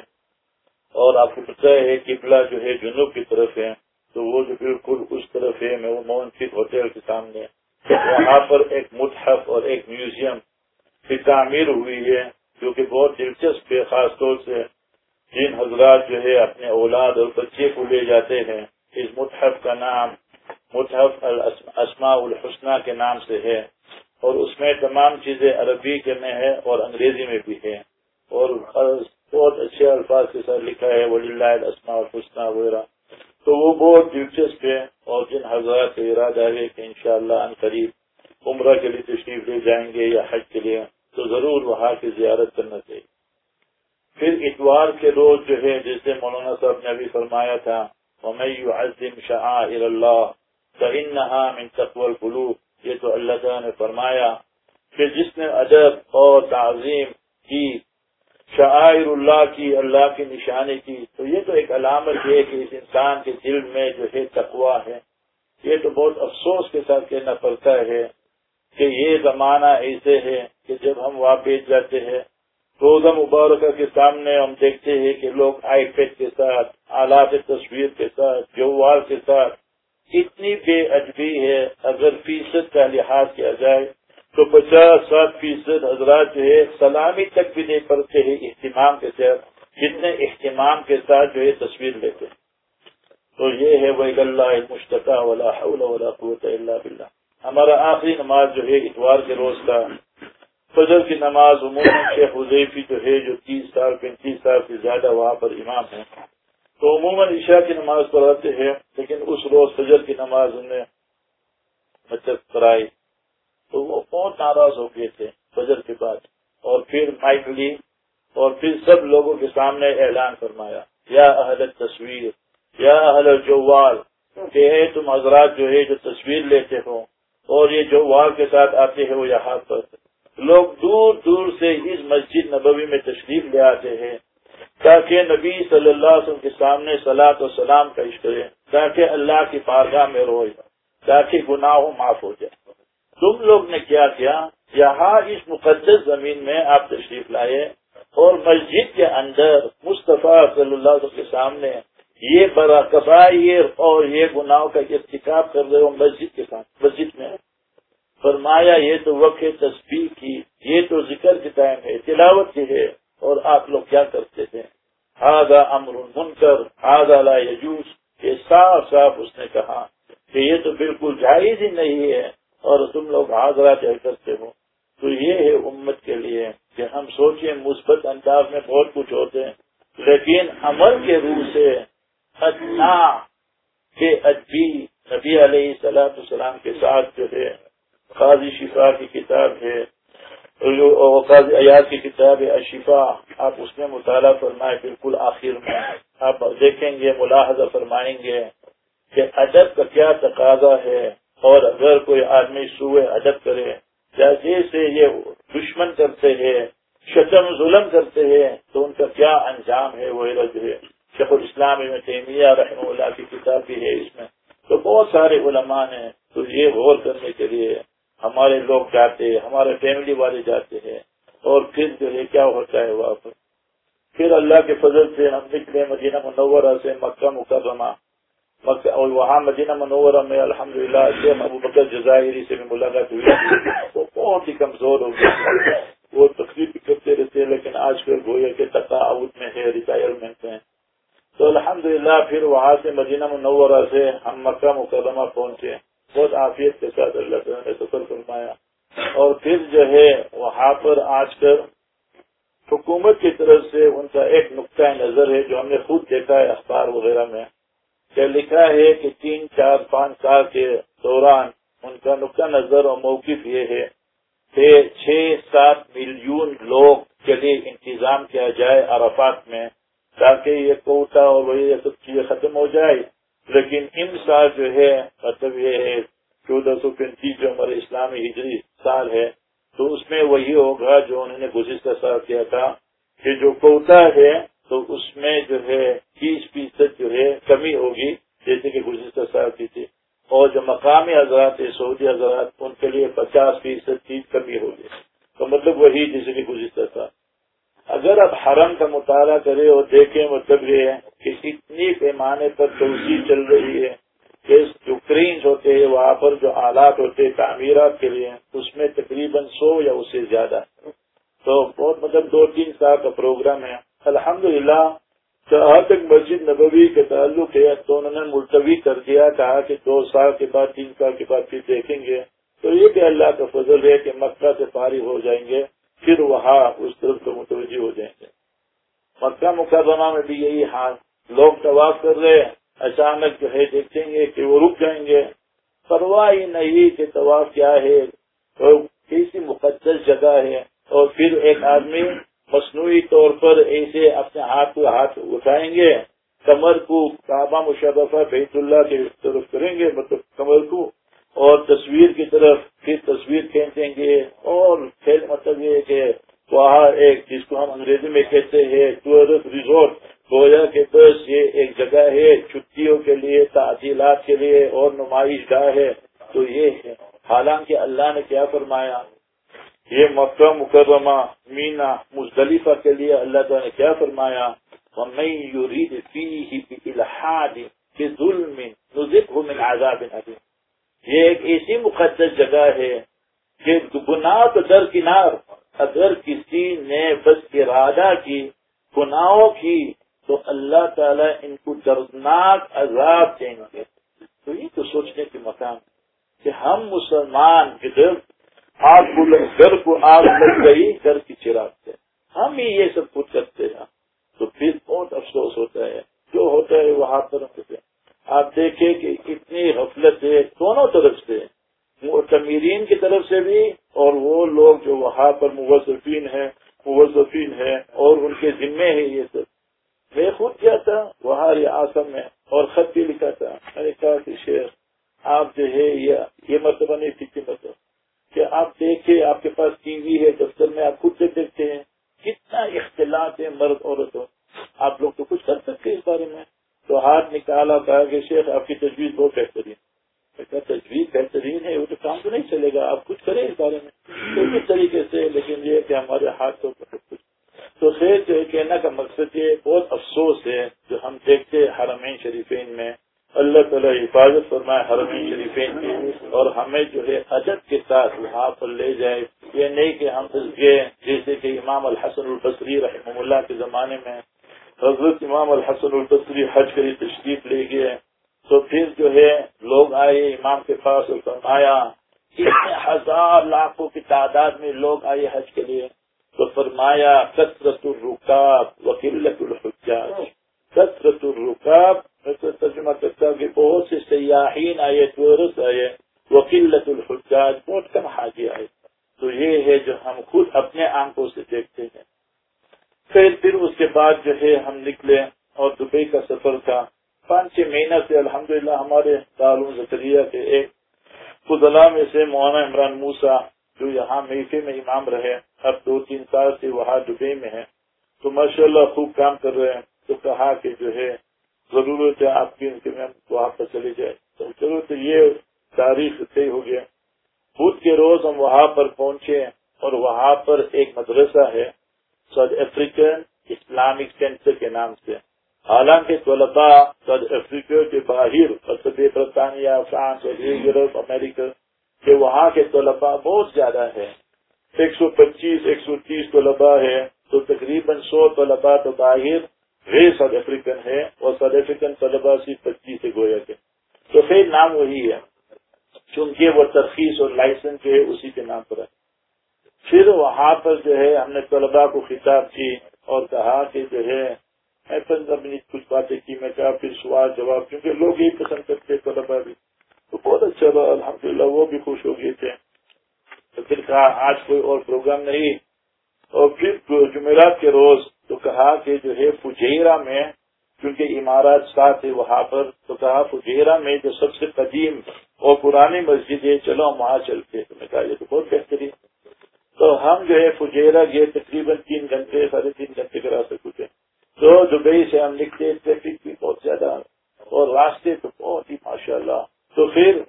اور آپ کو پتا ہے قبلہ جو ہے جنوب کی طرف ہے، تو وہ جو بالکل اس طرف ہے، میں وہ موبن پیک ہوٹل کے سامنے۔ وہاں پر ایک متحف اور ایک میوزیم کی تعمیر ہوئی ہے جو کہ بہت دلچسپ ہے، خاص طور سے جن حضرات جو ہے اپنے اولاد اور بچے کو لے جاتے ہیں۔ اس متحف کا نام متحف الاسماء الحسنہ کے نام سے ہے اور اس میں تمام چیزیں عربی کے میں ہے اور انگریزی میں بھی ہے اور بہت اچھے الفاظ کے ساتھ لکھا ہے ولی اللہ الحسنہ وغیرہ۔ تو وہ بہت دلچسپ ہے اور جن حضرات کا ارادہ ہے کہ انشاءاللہ ان قریب عمرہ کے لیے تشریف لے جائیں گے یا حج کے لیے، تو ضرور وہاں کی زیارت کرنا چاہیے۔ پھر اتوار کے روز جو ہے، جیسے مولانا صاحب نے ابھی فرمایا تھا عظم اللہ من تقوى القلوب، یہ تو اللہ تعالیٰ نے فرمایا کہ جس نے ادب اور تعظیم کی شاعر اللہ کی اللہ کی نشانی کی۔ تو یہ تو ایک علامت ہے کہ اس انسان کے دل میں جو ہے تقوا ہے۔ یہ تو بہت افسوس کے ساتھ کہنا پڑتا ہے کہ یہ زمانہ ایسے ہے کہ جب ہم وہاں بیچ جاتے ہیں، روزہ مبارکہ کے سامنے ہم دیکھتے ہیں کہ لوگ آئی پیڈ کے ساتھ، آلات تصویر کے ساتھ، جوال کے ساتھ۔ اتنی بے ادبی ہے، اگر فیصد کا لحاظ کیا جائے تو پچاس سات فیصد حضرات جو ہے سلامی تک بھی نہیں پڑتے ہیں اہتمام کے ساتھ جتنے اہتمام کے ساتھ جو ہے تصویر لیتے ہیں۔ تو یہ ہے وہ اللہ مشتقہ ولا حول ولا قوت اللہ بلّہ ہمارا آخری نماز جو ہے اتوار کے روز کا، فجر کی نماز عموماً شیخ حضیفی جو ہے، جو تیس سال، پینتیس سال سے زیادہ وہاں پر امام ہیں۔ تو عموماً عشاء کی نماز پڑھاتے ہیں، لیکن اس روز فجر کی نماز انہیں بچت کرائی۔ تو وہ بہت ناراض ہو گئے تھے فجر کے بعد۔ اور پھر مائک لی اور پھر سب لوگوں کے سامنے اعلان فرمایا، یا اہل تصویر یا اہل جوال کہ تم حضرات جو ہے جو تصویر لیتے ہو، اور یہ جوال کے ساتھ آتے ہیں وہ یہاں پر۔ لوگ دور دور سے اس مسجد نبوی میں تشریف لے آتے ہیں، تاکہ نبی صلی اللہ علیہ وسلم کے سامنے سلاۃ و سلام پیش کرے تاکہ اللہ کی پارگاہ میں روئے، تاکہ گناہ معاف ہو جائے۔ تم لوگ نے کیا کیا؟ یہاں اس مقدس زمین میں آپ تشریف لائے اور مسجد کے اندر مصطفیٰ صلی اللہ علیہ وسلم کے سامنے یہ برا کبائر اور یہ گناہوں کا ارتکاب کر رہے ہو مسجد کے ساتھ مسجد میں۔ فرمایا، یہ تو وقت تصویر کی، یہ تو ذکر کی ٹائم ہے، تلاوت کی ہے، اور آپ لوگ کیا کرتے تھے؟ آگا امر منکر آگا لا یجوس یہ صاف صاف اس نے کہا کہ یہ تو بالکل جائز ہی نہیں ہے۔ اور تم لوگ حاضرہ طے کرتے ہو۔ تو یہ ہے امت کے لیے کہ ہم سوچیں مثبت انداز میں بہت کچھ ہوتے ہیں۔ لیکن عمل کے روح سے ادنا کے ادبی نبی علیہ السلام السلام کے ساتھ جو ہے، قاضی شفا کی کتاب ہے ایاز کی کتاب اشفا آپ اس میں مطالعہ فرمائے بالکل آخر میں۔ آپ دیکھیں گے، ملاحظہ فرمائیں گے کہ ادب کا کیا تقاضا ہے۔ اور اگر کوئی آدمی سوئے ادب کرے یا جیسے یہ دشمن کرتے ہیں، شتم ظلم کرتے ہیں، تو ان کا کیا انجام ہے؟ وہ رج ہے۔ شیخ الاسلام میں تیمیہ رحمہ اللہ کی کتاب بھی ہے اس میں۔ تو بہت سارے علماء ہیں تو یہ غور کرنے کے لیے ہمارے لوگ جاتے ہیں، ہمارے فیملی والے جاتے ہیں۔ اور پھر جو ہے، کیا ہوتا ہے وہاں پر؟ پھر اللہ کے فضل سے ہم نکلے مدینہ منورہ سے مکہ مکرمہ۔ اور وہاں مدینہ منورہ میں الحمد للہ شیخ ابو بکر جزائری سے بھی ملاقات ہوئی۔ وہ بہت ہی کمزور ہو گئی۔ وہ تقریب کرتے رہتے لیکن آج کل گویا کے تقاوت میں ہے ریٹائرمنٹ میں تو الحمد للہ پھر وہاں سے مدینہ منورہ سے ہم مکہ مکرمہ پہنچے۔ بہت عافیت کے ساتھ اللہ تعالیٰ نے سفر فرمایا۔ اور پھر جو ہے، وہاں پر آج کل حکومت کی طرف سے ان کا ایک نقطۂ نظر ہے، جو ہم نے خود دیکھا ہے اخبار وغیرہ میں۔ کہ لکھا ہے کہ تین، چار، پانچ سال کے دوران ان کا نقطۂ نظر اور موقف یہ ہے کہ چھ، سات ملین لوگ کے لیے انتظام کیا جائے عرفات میں تاکہ یہ کوٹا اور وہی سب چیزیں ختم ہو جائے۔ لیکن ان سال جو ہے مطلب یہ ہے، چودہ سو پینتیس جو ہمارے اسلامی ہجری سال ہے، تو اس میں وہی ہوگا جو انہوں نے گزشتہ سال کیا تھا کہ جو کوتا ہے تو اس میں جو ہے تیس فیصد جو ہے کمی ہوگی، جیسے کہ گزشتہ سال کی تھی۔ اور جو مقامی حضرات ہے سعودی حضرات، ان کے لیے پچاس فیصد چیز کمی ہوگی۔ تو مطلب وہی جیسے کہ گزشتہ سال اگر اب حرم کا مطالعہ کرے اور دیکھیں مطلب یہ ہے کہ اتنی پیمانے پر توسیع چل رہی ہے کہ جو کرینز ہوتے ہیں، وہاں پر جو آلات ہوتے ہیں، تعمیرات کے لیے، اس میں تقریباً سو یا اس سے زیادہ۔ تو بہت مطلب دو تین سال کا پروگرام ہے۔ الحمد للہ جہاں تک مسجد نبوی کے تعلق ہے، تو انہوں نے ملتوی کر دیا، کہا کہ دو سال کے بعد، تین سال کے بعد پھر دیکھیں گے۔ تو یہ کہ اللہ کا فضل ہے کہ مکہ سے فارغ ہو جائیں گے، پھر وہاں اس طرف سے متوجہ ہو جائیں گے۔ مکہ مقدمہ میں بھی یہی حال۔ لوگ طواف کر رہے اچانک جو ہے دیکھیں گے کہ وہ رک جائیں گے۔ پرواہ ہی نہیں کہ طواف کیا ہے کیسی مقدس جگہ ہے۔ اور پھر ایک آدمی مصنوعی طور پر ایسے اپنے ہاتھ کو ہاتھ اٹھائیں گے۔ کمر کو کعبہ مشرفہ بیت اللہ کی طرف کریں گے مطلب کمر کو۔ اور تصویر کی طرف پھر تصویر کھینچیں گے۔ اور کھیل مطلب یہ کہ وہاں ایک جس کو ہم انگریزی میں کہتے ہیں ٹورسٹ ریزورٹ۔ گویا کے بس یہ ایک جگہ ہے چھٹیوں کے لیے، تعطیلات کے لیے اور نمائش گاہ ہے۔ تو یہ ہے۔ حالانکہ اللہ نے کیا فرمایا؟ یہ مکہ مکرمہ مینا مزدلفہ کے لیے اللہ تعالیٰ نے کیا فرمایا؟ میں ظلم من عذاب علیم یہ ایک ایسی مقدس جگہ ہے کہ گناہ تو در کنار، اگر کسی نے بس ارادہ کی، گناہوں کی، تو اللہ تعالیٰ ان کو دردناک عذاب دیں گے۔ تو یہ تو سوچنے کے مقام کہ ہم مسلمان آگ گھر کو آگ لگ گئی، گھر کی چراغ سے۔ ہم ہی یہ سب کچھ کرتے ہیں۔ تو پھر بہت افسوس ہوتا ہے؟ جو ہوتا ہے وہاں پر آپ دیکھیں کہ اتنی غفلت ہے، دونوں طرف سے۔ تمیرین کی طرف سے بھی، اور وہ لوگ جو وہاں پر موظفین ہیں موظفین ہیں، اور ان کے ذمے ہیں یہ سب۔ میں خود کیا تھا، وہاں آسم میں اور خط بھی لکھا تھا۔ میں نے کہا کہ شیخ آپ جو ہے، یہ مرتبہ مطلب نہیں تھی کہ مطلب۔ کہ آپ دیکھیں، آپ کے پاس ٹی وی ہے، دفتر میں آپ خود سے دیکھتے ہیں۔ کتنا اختلاط ہے مرد، عورتوں۔ آپ لوگ تو کچھ کر سکتے اس بارے میں۔ تو ہاتھ نکالا، کہا کہ شیخ، آپ کی تجویز بہت بہترین تجویز بہترین ہے، وہ تو کام تو نہیں چلے گا۔ آپ کچھ کریں اس بارے میں۔ کس طریقے سے، لیکن یہ کہ ہمارے ہاتھ تو کچھ۔ تو خیر جو کہنا کا مقصد یہ بہت افسوس ہے جو ہم دیکھتے حرمین شریفین میں۔ اللہ تعالیٰ حفاظت فرمائے حرمین شریفین کی اور ہمیں جو ہے ادب کے ساتھ وہاں پر لے جائے۔ یہ نہیں کہ ہم گئے جیسے کہ امام الحسن البصری رحمہ اللہ کے زمانے میں حضرت امام الحسن البصری حج کری تشریف لے گئے۔ تو پھر جو ہے لوگ آئے، امام کے پاس اور فرمایا اتنے ہزار لاکھوں کی تعداد میں لوگ آئے حج کے لیے۔ تو فرمایا کثرت الرکاب وکیلت الحجاج۔ کثرت الرکاب ترجمہ کرتا کہ بہت سے سیاحین آئے، ٹورسٹ آئے، وکیلت الحجاج، بہت کم حاجی آئے۔ تو یہ ہے جو ہم خود اپنے آنکھوں سے دیکھتے ہیں۔ پھر پھر اس کے بعد جو ہے ہم نکلے اور دبئی کا سفر تھا۔ پانچ چھ مہینہ سے الحمدللہ ہمارے دارون زکریہ کے ایک فضلہ میں سے مولانا عمران موسا جو یہاں میفے میں امام رہے، اب دو تین سال سے وہاں دبئی میں ہیں۔ تو ماشاء اللہ خوب کام کر رہے ہیں۔ تو کہا کہ جو ہے، ضرورت ہے آپ کی کہ میں وہاں پر چلے جائے۔ تو چلو تو یہ تاریخ طے ہو گیا۔ بدھ کے روز ہم وہاں پر پہنچے اور وہاں پر ایک مدرسہ ہے، ساؤتھ افریقن اسلامک سینٹر کے نام سے۔ حالانکہ طلباء ساؤتھ افریقہ کے باہر برطانیہ، فرانس اور یورپ، امریکہ کے وہاں کے طلباء بہت زیادہ ہے ایک سو پچیس، ایک سو تیس طلباء ہے تو تقریباً سو طلباء تو باہر وے ساؤتھ افریقن ہے اور ساؤتھ افریقن طلباء صرف پچیس سے گویا کے تو پھر نام وہی ہے۔ چونکہ وہ ترخیص اور لائسنس جو ہے اسی کے نام پر ہے۔ پھر وہاں پر جو ہے ہم نے طلباء کو خطاب کی اور کہا کہ جو ہے، میں اپنی کچھ باتیں کی، میں کہا، پھر سوال، جواب، کیونکہ لوگ یہی پسند کرتے طلبا بھی۔ تو بہت اچھا رہا الحمد للہ وہ بھی خوش ہو گئے تھے۔ تو پھر کہا، آج کوئی اور پروگرام نہیں۔ اور پھر جمعرات کے روز تو کہا کہ جو ہے فجیرا میں کیونکہ عمارات ساتھ ہے وہاں پر، تو کہا فجیرا میں جو سب سے قدیم اور پرانی مسجد ہے، چلو ہم وہاں چلتے تو میں کہا یہ تو بہت بہترین تو ہم جو ہے فجیرا گئے، تقریباً تین گھنٹے، ساڑھے تین گھنٹے کے راستے تو دبئی سے ہم نکلے ٹریفک بھی بہت زیادہ اور راستے تو بہت ہی ماشاء اللہ تو پھر،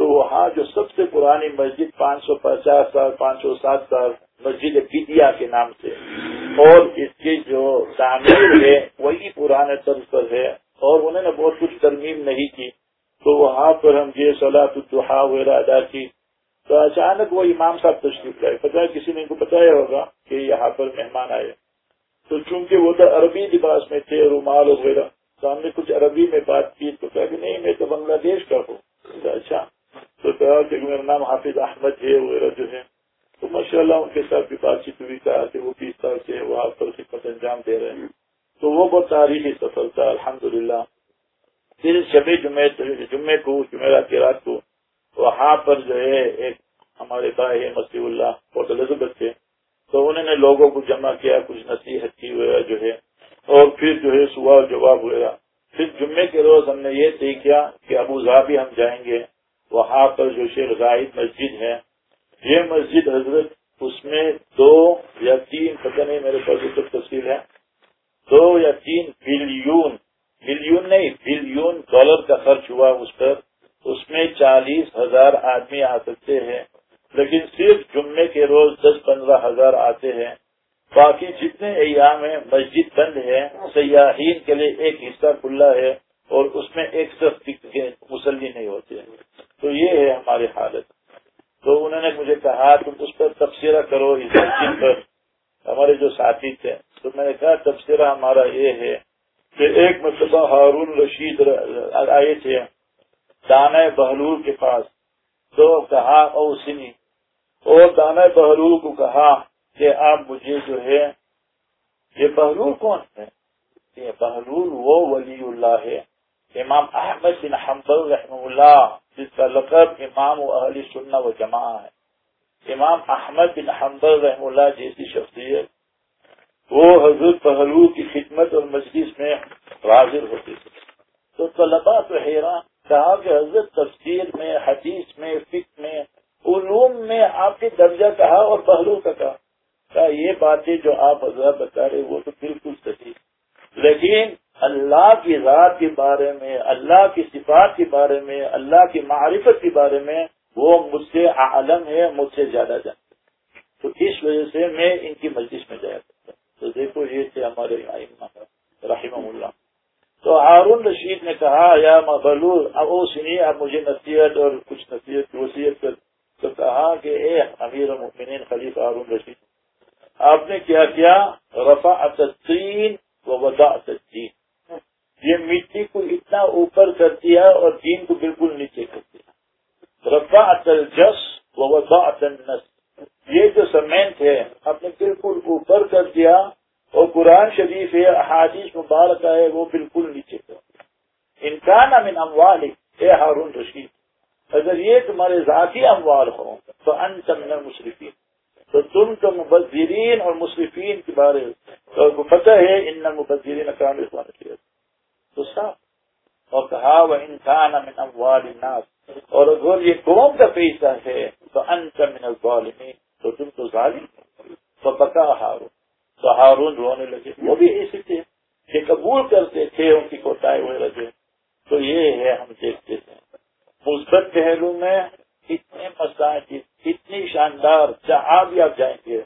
تو وہاں جو سب سے پرانی مسجد، پانچ سو پچاس سال، پانچ سو سات سال، مسجد پیڈیا کے نام سے۔ اور اس کی جو تعمیر ہے وہی پرانے طرز پر ہے، اور انہوں نے بہت کچھ ترمیم نہیں کی۔ تو وہاں پر ہم یہ صلاح الدحا وغیرہ ادا کی۔ تو اچانک وہ امام صاحب تشریف لائے۔ پتا کسی نے ان کو بتایا ہوگا کہ یہاں پر مہمان آئے۔ تو چونکہ وہ تو عربی لباس میں تھے، رومال وغیرہ، تو ہم نے کچھ عربی میں بات کی۔ تو کہا کہ نہیں، میں تو بنگلہ دیش کا ہوں۔ اچھا۔ تو کہا کہ میرا نام حافظ احمد ہے، وغیرہ جو ہے۔ تو ماشاء اللہ ان کے ساتھ بھی بات چیت ہوئی، کہا کہ وہ بیس سال سے وہاں پر خدمت انجام دے رہے ہیں۔ تو وہ بہت تاریخی سفر تھا الحمد للہ پھر شب جمعے جمعے کو جمعرات کی رات کو وہاں پر جو ہے ایک ہمارے بھائی مسیح اللہ، بہت الزبت تھے۔ تو انہوں نے لوگوں کو جمع کیا، کچھ نصیحت کی وغیرہ جو ہے۔ اور پھر جو ہے سوال، جواب وغیرہ پھر جمعے کے روز ہم نے یہ طے کیا کہ ابو ظہبی ہم جائیں گے۔ وہاں پر جو شیخ زاہد مسجد ہے یہ مسجد حضرت اس میں دو یا تین، پتہ نہیں میرے پاس اس تفصیل ہے، دو یا تین بلین بلین نہیں بلین ڈالر کا خرچ ہوا اس پر، اس میں چالیس ہزار آدمی آ سکتے ہیں، لیکن صرف جمعے کے روز دس پندرہ ہزار آتے ہیں۔ باقی جتنے ایام ہیں، مسجد بند ہے سیاحین کے لیے ایک حصہ کھلا ہے اور اس میں ایک سخت مسلی نہیں ہوتے تو یہ ہے ہماری حالت۔ تو انہوں نے مجھے کہا، تم اس پر تبصرہ کرو، اس پر. ہمارے جو ساتھی تھے، تو میں نے کہا، تبصرہ ہمارا یہ ہے کہ ایک مرتبہ ہارون رشید آئے تھے دانا بہلور کے پاس، تو کہا، او سنی اور دانا بہلور کو کہا کہ آپ مجھے جو ہے، یہ بہلور کون ہے؟ یہ بہلور وہ ولی اللہ ہے، امام احمد بن حنبل رحم اللہ۔ جس کا لقب امام و اہل سننا و جمع ہے۔ امام احمد بن حنبل رحم اللہ جیسی شخصیت، وہ حضرت پہلو کی خدمت اور مجلس میں حاضر ہوتی تھی۔ تو طلبا تو حیران کہا کہ حضرت تفسیر میں، حدیث میں فکر میں، علوم میں آپ کے درجہ کہا اور پہلو کا کہا کہا، یہ باتیں جو آپ حضرت بتا رہے وہ تو بالکل صحیح۔ لیکن اللہ کی ذات کے بارے میں، اللہ کی صفات کے بارے میں، اللہ کی معرفت کے بارے میں وہ مجھ سے عالم ہے، مجھ سے زیادہ جانتے تو اس وجہ سے میں ان کی مجلس میں جایا کرتا ہوں۔ تو دیکھو، یہ تھے ہمارے رحیم اللہ۔ تو ہارون رشید نے کہا، یا مبلور اب وہ سنیے آپ مجھے نصیحت اور کچھ نصیحت، وصیت کر، تو کہا کہ اے امیر المؤمنین خلیف ہارون رشید، آپ نے کیا کیا؟ رفا تین و وضا الدین۔ یہ مٹی کو اتنا اوپر کر دیا اور دین کو بالکل نیچے کر دیا۔ رفا الجس و وضا النس یہ جو سمنٹ ہے آپ نے بالکل اوپر کر دیا اور قرآن شریف ہے، احادیث مبارک ہے، وہ بالکل نیچے کر انکان امن اموال، اے ہارون رشید، اگر یہ تمہارے ذاتی اموال ہوں، تو ان من مصرفین تو تم تو مبذرین اور مصرفین کے بارے تو پتہ ہے، ان مبذرین کام رسوان کیا تو صاف کہا وہ انسان امن اموال الناس اور اگر یہ قوم کا پیسہ ہے تو انت من الظالمین تو تم تو ظالم تو بکا ہارون۔ تو ہارون رونے لگے۔ وہ بھی ایسے تھے کہ قبول کرتے تھے، ان کی کوٹائے ہوئے لگے۔ تو یہ ہے، ہم دیکھتے تھے مثبت پہلو میں اتنے مساجد، اتنی شاندار جہاں بھی آپ جائیں گے،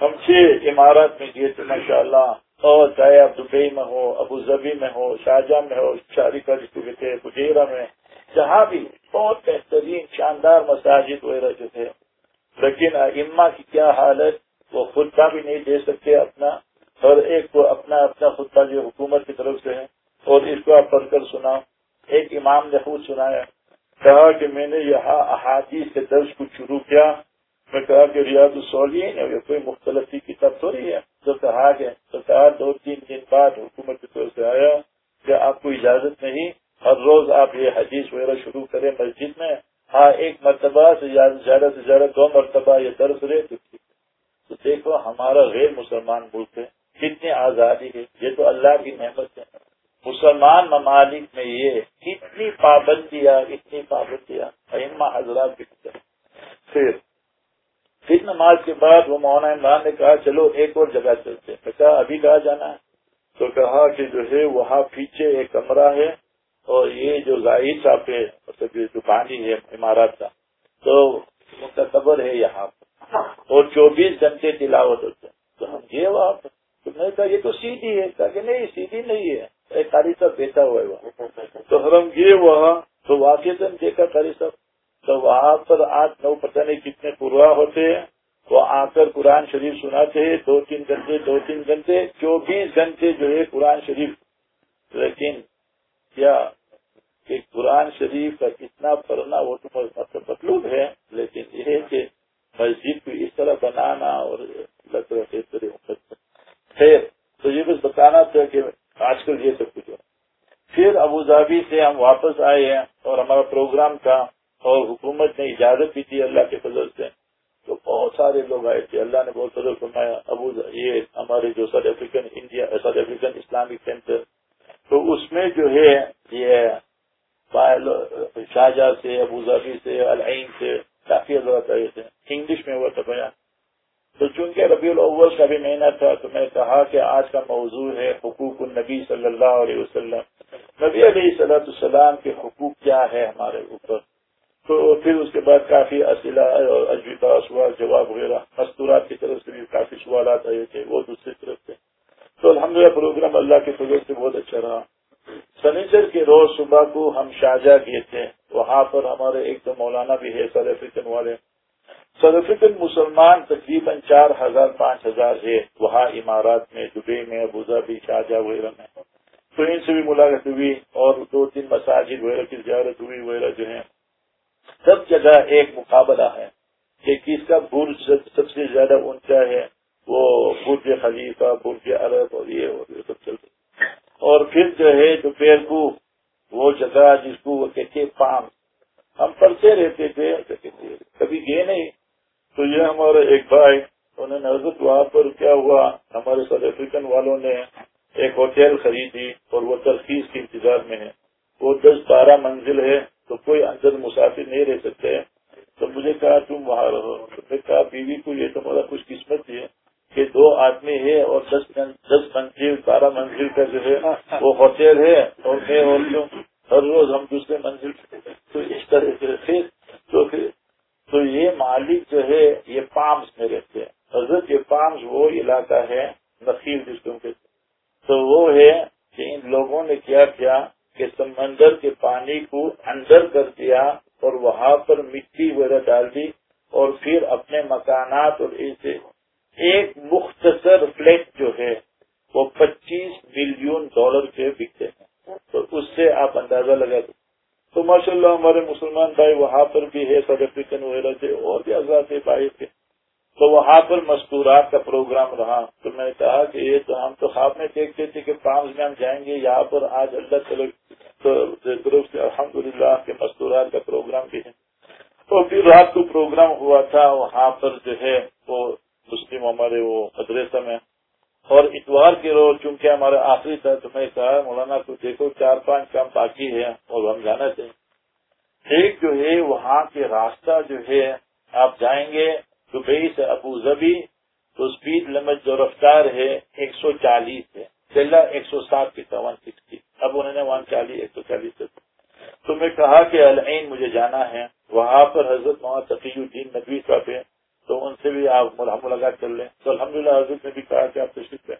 ہم چھ عمارت میں گئے تھے ماشاء اللہ اور چاہے آپ دبئی میں ہو، ابو ظبی میں ہو، شاہجہاں میں ہو شاری کا تھے بجیرا میں، جہاں بھی بہت بہترین، شاندار مساجد وغیرہ جو تھے۔ لیکن اما کی کیا حالت، وہ خطبہ بھی نہیں دے سکتے اپنا۔ ہر ایک کو اپنا اپنا خطبہ جو حکومت کی طرف سے ہے۔ اور اس کو آپ پڑھ کر سنا ایک امام نے خود سنایا۔ کہا کہ میں نے یہاں احادیث کے درج کو شروع کیا۔ میں کہا کہ ریاض السولین ہے کوئی مختلف کتاب تھوڑی ہے۔ جو کہا گیا تو کہا دو تین دن بعد حکومت کی طرف سے آیا کہ آپ کو اجازت نہیں، ہر روز آپ یہ حدیث وغیرہ شروع کریں مسجد میں ہاں ایک مرتبہ سے زیادہ سے زیادہ دو مرتبہ یہ درس رہے تو دیکھو، ہمارا غیر مسلمان ملک ہے، کتنی آزادی ہے۔ یہ تو اللہ کی نعمت ہے۔ مسلمان ممالک میں یہ کتنی پابندیاں اتنی پابندیاں۔ حضرات پھر پھر نماز کے بعد وہ مولانا عمران نے کہا، چلو ایک اور جگہ چلتے میں کہا، ابھی کہا جانا ہے؟ تو کہا کہ جو ہے، وہاں پیچھے ایک کمرہ ہے اور یہ جو ظاہر صاحب ہے مطلب جو پانی ہے، عمارت کا تو ان کا قبر ہے یہاں اور چوبیس گھنٹے تلاوت ہوتے تو ہم یہ وہاں تو میں کہا، یہ تو سیدھی ہے۔ کہا کہ نہیں، سیدھی نہیں ہے۔ ایک قاری صاحب بیٹھا ہوا ہے وہاں۔ تو ہم گئے وہاں۔ تو واقع دیکھا قاری صاحب تو وہاں پر آج نو پتہ نہیں کتنے پوروا ہوتے ہیں۔ وہ آ کر قرآن شریف سناتے ہیں، دو تین گھنٹے، دو تین گھنٹے، چوبیس گھنٹے جو ہے قرآن شریف۔ لیکن کیا کہ قرآن شریف کا کتنا پڑھنا وہ تو مطلب مطلوب ہے، لیکن یہ ہے کہ مسجد کو اس طرح بنانا اور خیر تو یہ بس بتانا تھا کہ آج کل یہ سب کچھ ہے۔ پھر ابوظہبی سے ہم واپس آئے ہیں اور ہمارا پروگرام تھا۔ اور حکومت نے اجازت بھی دی اللہ کے فضل سے۔ تو بہت سارے لوگ آئے تھے۔ اللہ نے بہت فضل فرمایا۔ ابو یہ ہمارے جو south African India south African Islamic centre تو اس میں جو ہے، یہ شاہجہاں سے، ابو ظہبی سے، العین سے کافی حضرات آئے تھے۔ انگلش میں ہوا تھا بیان۔ تو چونکہ ربیع الاول کا بھی مہینہ تھا، تو میں کہا کہ آج کا موضوع ہے حقوق النبی صلی اللہ علیہ وسلم۔ نبی علیہ صلاحت السلام کے حقوق کیا ہے ہمارے اوپر؟ تو پھر اس کے بعد کافی اصلا اور اجوبہ سوال جواب وغیرہ، مستورات کی طرف سے بھی کافی سوالات آئے تھے، وہ دوسری طرف سے۔ تو الحمد پروگرام اللہ کے فضل سے بہت اچھا رہا۔ سنیچر کے روز صبح کو ہم شاہجہاں گئے تھے، وہاں پر ہمارے ایک تو مولانا بھی ہے سر افریقن والے۔ سر افریقن مسلمان تقریباً چار ہزار، پانچ ہزار ہے وہاں عمارات میں، دبئی میں ابوظہبی شاہجہاں وغیرہ میں۔ تو ان سے بھی ملاقات ہوئی اور دو تین مساجد وغیرہ کی زیارت ہوئی، وغیرہ جو ہے سب جگہ ایک مقابلہ ہے کہ کس کا برج سب سے زیادہ اونچا ہے، وہ برج خلیفہ، برج عرب اور یہ اور یہ سب چلتے اور پھر جو ہے دوپہر کو، وہ جگہ جس کو وہ کہتے پام۔ ہم پڑھتے رہتے تھے کبھی گئے نہیں؟ تو یہ ہمارے ایک بھائی، انہوں نے حضرت وہاں پر کیا ہوا، ہمارے ساؤتھ افریقن والوں نے ایک ہوٹل خریدی اور وہ ترخیص کے انتظار میں ہے۔ وہ دس بارہ منزل ہے تو کوئی اندر مسافر نہیں رہ سکتے۔ تو مجھے کہا، تم وہاں رہو۔ میں کہا، بیوی کو یہ تمہارا کچھ قسمت ہے کہ دو آدمی ہے اور دس دس منزل، بارہ منزل کا جو ہے وہ ہوٹل ہے اور میں اور کیوں ہر روز ہم دوسرے منزل تو اس طرح سے پھر تو تو یہ مالک جو ہے، یہ پامس میں رہتے ہیں۔ حضرت، یہ پامس وہ علاقہ ہے نقیل جس کو تو وہ ہے کہ ان لوگوں نے کیا کیا کہ سمندر کے پانی کو اندر کر دیا اور وہاں پر مٹی وغیرہ ڈال دی اور پھر اپنے مکانات اور اسے ایک مختصر فلیٹ جو ہے وہ پچیس ملین ڈالر کے بکتے ہیں۔ تو اس سے آپ اندازہ لگا دیں۔ تو ماشاء اللہ ہمارے مسلمان بھائی وہاں پر بھی ہے، ساؤتھ افریقن وغیرہ سے اور بھی آزاد بھائی تھے تو وہاں پر مستورات کا پروگرام رہا۔ تو میں نے کہا کہ یہ تو ہم تو خواب میں دیکھتے تھے کہ پانچ میں ہم جائیں گے، یہاں پر آج اللہ تعالی سے الحمد للہ کے مستورات کا پروگرام بھی ہے۔ تو پھر رات کو پروگرام ہوا تھا، وہاں پر جو ہے وہ مسلم ہمارے وہ مدرسہ میں۔ اور اتوار کے روز چونکہ ہمارا آخری تھا، تو میں کہا، مولانا کو دیکھو، چار پانچ کام باقی ہے اور ہم جانا چاہیں۔ ایک جو ہے، وہاں کے راستہ جو ہے، آپ جائیں گے دبئی سے ابو ظبی تو اسپیڈ لمٹ جو رفتار ہے ایک سو چالیس ہے۔ پہلا ایک سو سات کی تھا ون سکسٹی اب انہوں نے ون چالیس، ایک سو چالیس سے تو میں کہا کہ العین مجھے جانا ہے۔ وہاں پر حضرت محمد تقی الدین ندوی صاحب ہے تو ان سے بھی آپ ملاقات کر لیں۔ تو الحمدللہ حضرت نے بھی کہا کہ آپ تشریف لیں۔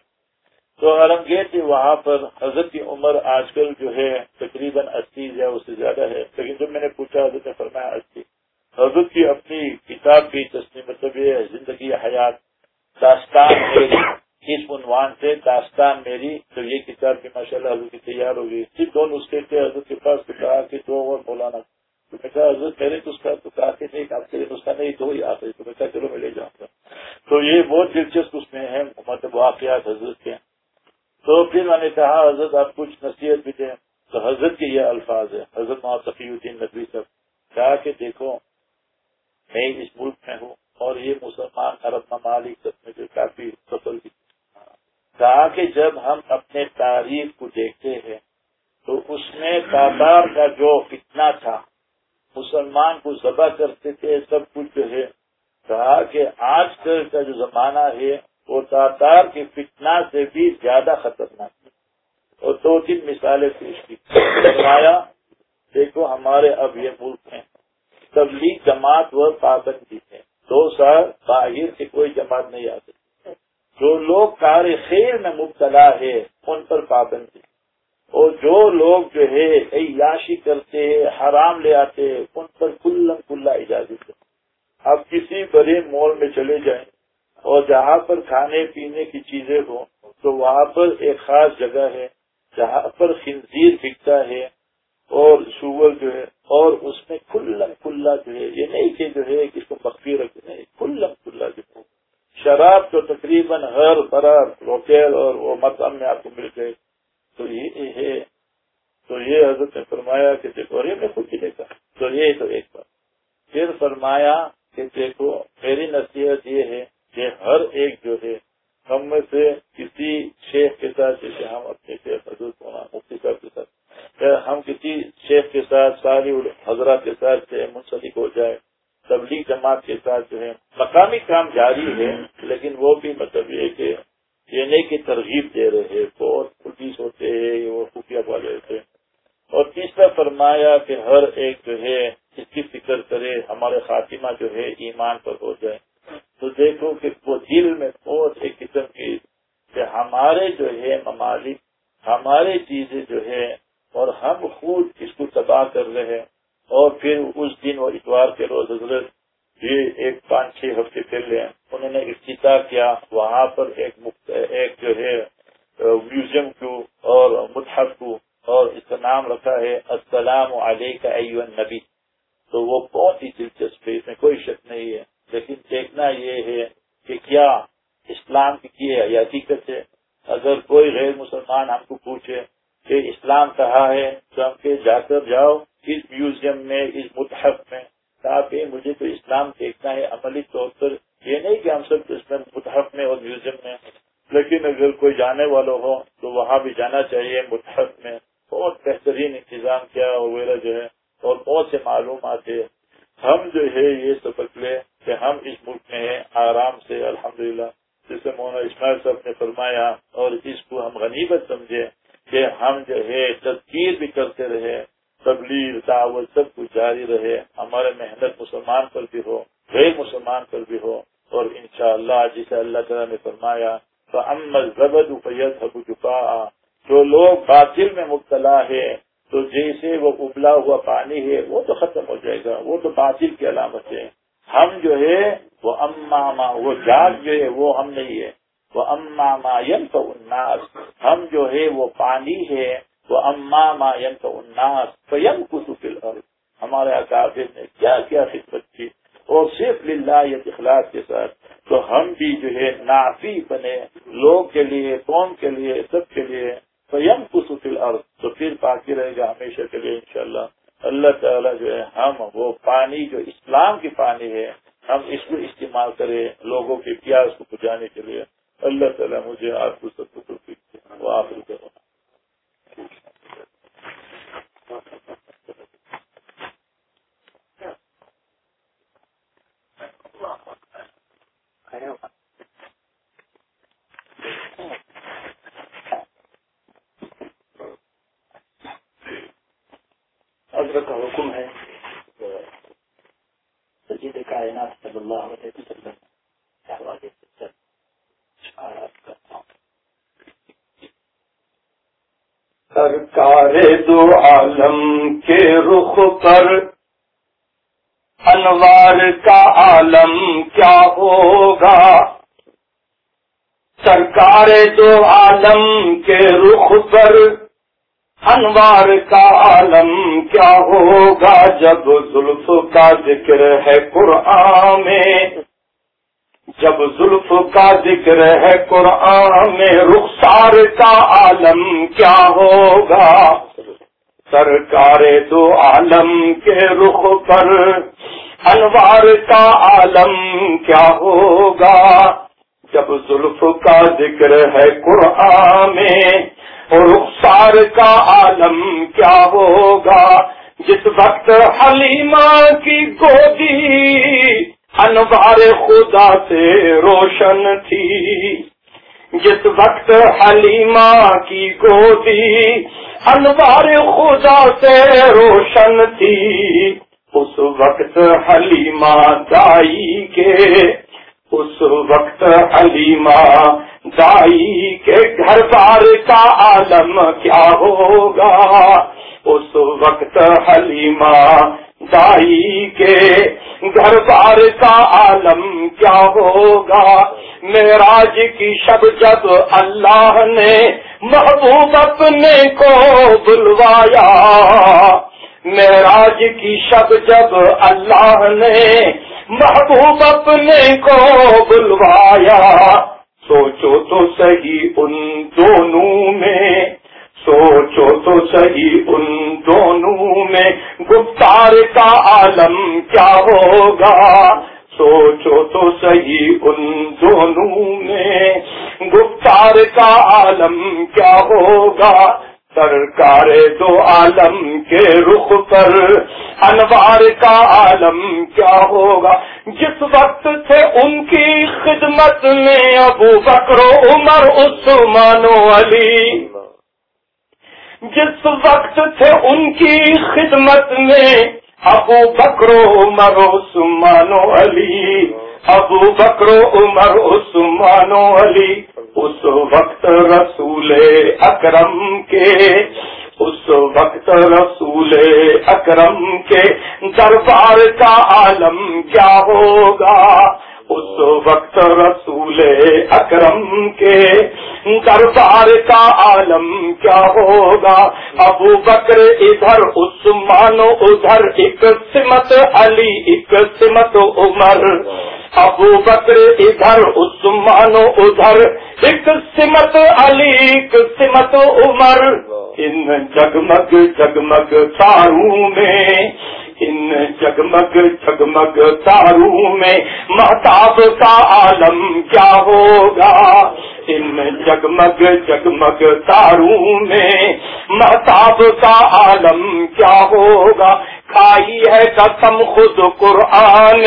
تو عالمگیر تھی وہاں پر۔ حضرت کی عمر آج کل جو ہے تقریباً اسی یا اس سے زیادہ ہے۔ لیکن جب میں نے پوچھا، حضرت نے فرمایا اسی۔ حضرت کی اپنی کتاب کی تصنیم مطلب یہ زندگی حیات، داستان میری، اس عنوان سے داستان میری، تو یہ کتاب بھی ماشاء اللہ حضرت کی تیار ہوگی۔ صرف دو نسخے تھے، حضرت کے پاس کہا کہ دو اور مولانا۔ تو میں کہا، حضرت میرے نسخہ تو کہا کہ نہیں، آپ کے لیے نسخہ نہیں دو ہی۔ آتے تو میں کہا، چلو میں لے جاؤں گا۔ تو یہ بہت دلچسپ اس میں ہے مطلب واقعات حضرت کے۔ تو پھر میں نے کہا، حضرت آپ کچھ نصیحت بھی دیں۔ تو حضرت کے یہ الفاظ ہے حضرت محمد صفی الدین ندوی صاحب کہا کہ دیکھو میں اس ملک میں ہوں اور یہ مسلمان عرب ممالک سب میں جو کافی سفل کی کہا کہ جب ہم اپنے تاریخ کو دیکھتے ہیں تو اس میں تاتار کا جو فتنا تھا، مسلمان کو ذبح کرتے تھے، سب کچھ جو ہے، کہا کہ آج کل کا جو زمانہ ہے، وہ تاتار کے فتنا سے بھی زیادہ خطرناک ہے۔ اور دو تین مثالیں پیش کی۔ فرمایا، دیکھو ہمارے اب یہ ملک ہیں۔ تبلیغ جماعت و پابندی ہے دو سال باہر سے کوئی جماعت نہیں آ سکتی جو لوگ کار خیر میں مبتلا ہے ان پر پابندی اور جو لوگ جو ہے عیاشی کرتے حرام لے آتے ان پر کلم کلا اجازت ہے۔ اب کسی بڑے مال میں چلے جائیں اور جہاں پر کھانے پینے کی چیزیں ہوں، تو وہاں پر ایک خاص جگہ ہے، جہاں پر خنزیر بکتا ہے۔ اور سور جو ہے، اور اس میں کھلم کھلا جو ہے، یہ نہیں کہ جو ہے کس کو مخفی رکھ نہیں کھلم کھلا جو ہے۔ شراب تو تقریباً ہر برار روکیل اور وہ مقام میں آپ کو مل گئے، تو یہ ہے۔ تو یہ حضرت نے فرمایا کہ دیکھو، اور یہ میں خود ہی دیکھا۔ تو یہ تو ایک بات۔ پھر فرمایا کہ دیکھو، میری نصیحت یہ ہے کہ ہر ایک جو ہے، ہم میں سے کسی شیخ کے ساتھ، جیسے ہم اپنے شیخ حضرت ہونا مفتی صاحب کے ساتھ ہم کسی شیخ کے ساتھ، ساری حضرات کے ساتھ سے منسلک ہو جائے، تبلیغ جماعت کے ساتھ جو ہے، مقامی کام جاری ہے، لیکن وہ بھی مطلب یہ کہ یہ نہیں کہ ترغیب دے رہے، بہت پولیس ہوتے ہیں، وہ خفیہ والے ہوتے اور تیسرا فرمایا کہ ہر ایک جو ہے، اس کی فکر کرے، ہمارے خاتمہ جو ہے، ایمان پر ہو جائے۔ تو دیکھو کہ وہ دل میں بہت ایک قسم کی، کہ ہمارے جو ہے، ممالک، ہمارے چیزیں جو ہے اور ہم خود اس کر رہے ہیں اور پھر اس دن اور اتوار کے روز حضرت یہ ایک پانچ چھ ہفتے پہلے انہوں نے افتتاح کیا۔ وہاں پر ایک ایک جو ہے، میوزیم کو اور متحف کو اور اس کا نام رکھا ہے، السلام علیہ ایو نبی تو وہ بہت ہی دلچسپ ہے، اس میں کوئی شک نہیں ہے۔ لیکن دیکھنا یہ ہے کہ کیا اسلام کی یہ حقیقت ہے؟ اگر کوئی غیر مسلمان ہم کو پوچھے کہ اسلام کہا ہے جا کر جاؤ اس میوزیم میں، اس متحف میں، تاکہ مجھے تو اسلام دیکھنا ہے، عملی طور پر یہ نہیں کہ ہم سب اس میں متحف میں اور میوزیم میں۔ لیکن اگر کوئی جانے والا ہو تو وہاں بھی جانا چاہیے متحف میں۔ بہت بہترین انتظام کیا وغیرہ جو ہے اور بہت سے معلومات ہے ہم جو ہے یہ سبق لیں کہ ہم اس ملک میں ہیں، آرام سے، الحمدللہ۔ جسے مولانا اسماعیل صاحب نے فرمایا اور اس کو ہم غنیبت سمجھے۔ کہ ہم جو ہے، تذکیر بھی کرتے رہے، تبلیغ، دعوت سب کچھ جاری رہے، ہمارے محنت مسلمان پر بھی ہو، غیر مسلمان پر بھی ہو، اور انشاءاللہ جسے اللہ تعالیٰ نے فرمایا تو امل زبد ابو چکا جو لوگ باطل میں مبتلا ہے، تو جیسے وہ ابلا ہوا پانی ہے، وہ تو ختم ہو جائے گا، وہ تو باطل کی علامت ہے۔ ہم جو ہے، وہ اما وہ جاگ جو ہے، وہ ہم نہیں ہے۔ وہ اما ما ین تو ہم جو ہے وہ پانی ہے، وہ اما ما تو اناس فیم کسفل ہمارے اکابر نے کیا کیا خدمت کی۔ اور صرف للہ اخلاق کے ساتھ تو ہم بھی جو ہے نافی بنے۔ لوگ کے لیے، قوم کے لیے، سب کے لیے فیم کسفل تو پھر باقی رہے گا ہمیشہ کے لیے انشاءاللہ۔ اللہ تعالیٰ جو ہے ہم وہ پانی جو اسلام کی پانی ہے، ہم اس کو استعمال کریں لوگوں کے پیاس کو بجانے کے لیے۔ اللہ تعالیٰ مجھے آپ کو سب کو وہ آپ حضرت کا حکم ہے سجید کائنات صلی اللہ علیہ وسلم سرکار دو عالم کے رخ پر۔ انوار کا عالم کیا ہوگا؟ سرکار دو عالم کے رخ پر۔ انوار کا عالم کیا ہوگا؟ جب زلف کا ذکر ہے قرآن میں۔ جب زلف کا ذکر ہے قرآن میں، رخسار کا عالم کیا ہوگا؟ سرکار دو عالم کے رخ پر انوار کا عالم کیا ہوگا؟ جب زلف کا ذکر ہے قرآن میں، رخسار کا عالم کیا ہوگا؟ جس وقت حلیمہ کی گودی انوار خدا سے روشن تھی۔ جس وقت حلیمہ کی گودی انوار خدا سے روشن تھی، اس وقت حلیمہ دائی کے، اس وقت حلیمہ دائی کے گھر بار کا عالم کیا ہوگا۔ اس وقت حلیمہ دائی کے گھر بار کا عالم کیا ہوگا؟ میراج کی شب جب اللہ نے محبوب اپنے کو بلوایا میراج کی شب جب اللہ نے محبوب اپنے کو بلوایا۔ سوچو تو صحیح ان دونوں میں سوچو تو صحیح ان دونوں میں گفتار کا عالم کیا ہوگا؟ سوچو تو صحیح ان دونوں میں گفتار کا عالم کیا ہوگا؟ سرکار دو عالم کے رخ پر انوار کا عالم کیا ہوگا؟ جس وقت تھے ان کی خدمت میں ابو بکرو عمر، عثمان و علی۔ جس وقت تھے ان کی خدمت میں، ابو بکرو عمر عثمان علی۔ ابو بکرو عمر عثمان علی۔ اس وقت رسول اکرم کے۔ اس وقت رسول اکرم کے۔ دربار کا عالم کیا ہوگا؟ اس وقت رسول اکرم کے دربار کا عالم کیا ہوگا؟ ابو بکر ادھر، عثمان ادھر، ایک سمت علی، ایک سمت عمر۔ ابو بکر ادھر، عثمان ادھر، ایک سمت علی، ایک سمت عمر۔ ان جگمگ جگمگ تاروں میں ان جگمگ جگمگ تاروں میں محتاب کا عالم کیا ہوگا؟ ان جگمگ جگمگ تاروں میں محتاب کا عالم کیا ہوگا؟ کھائی ہے قسم خود قرآن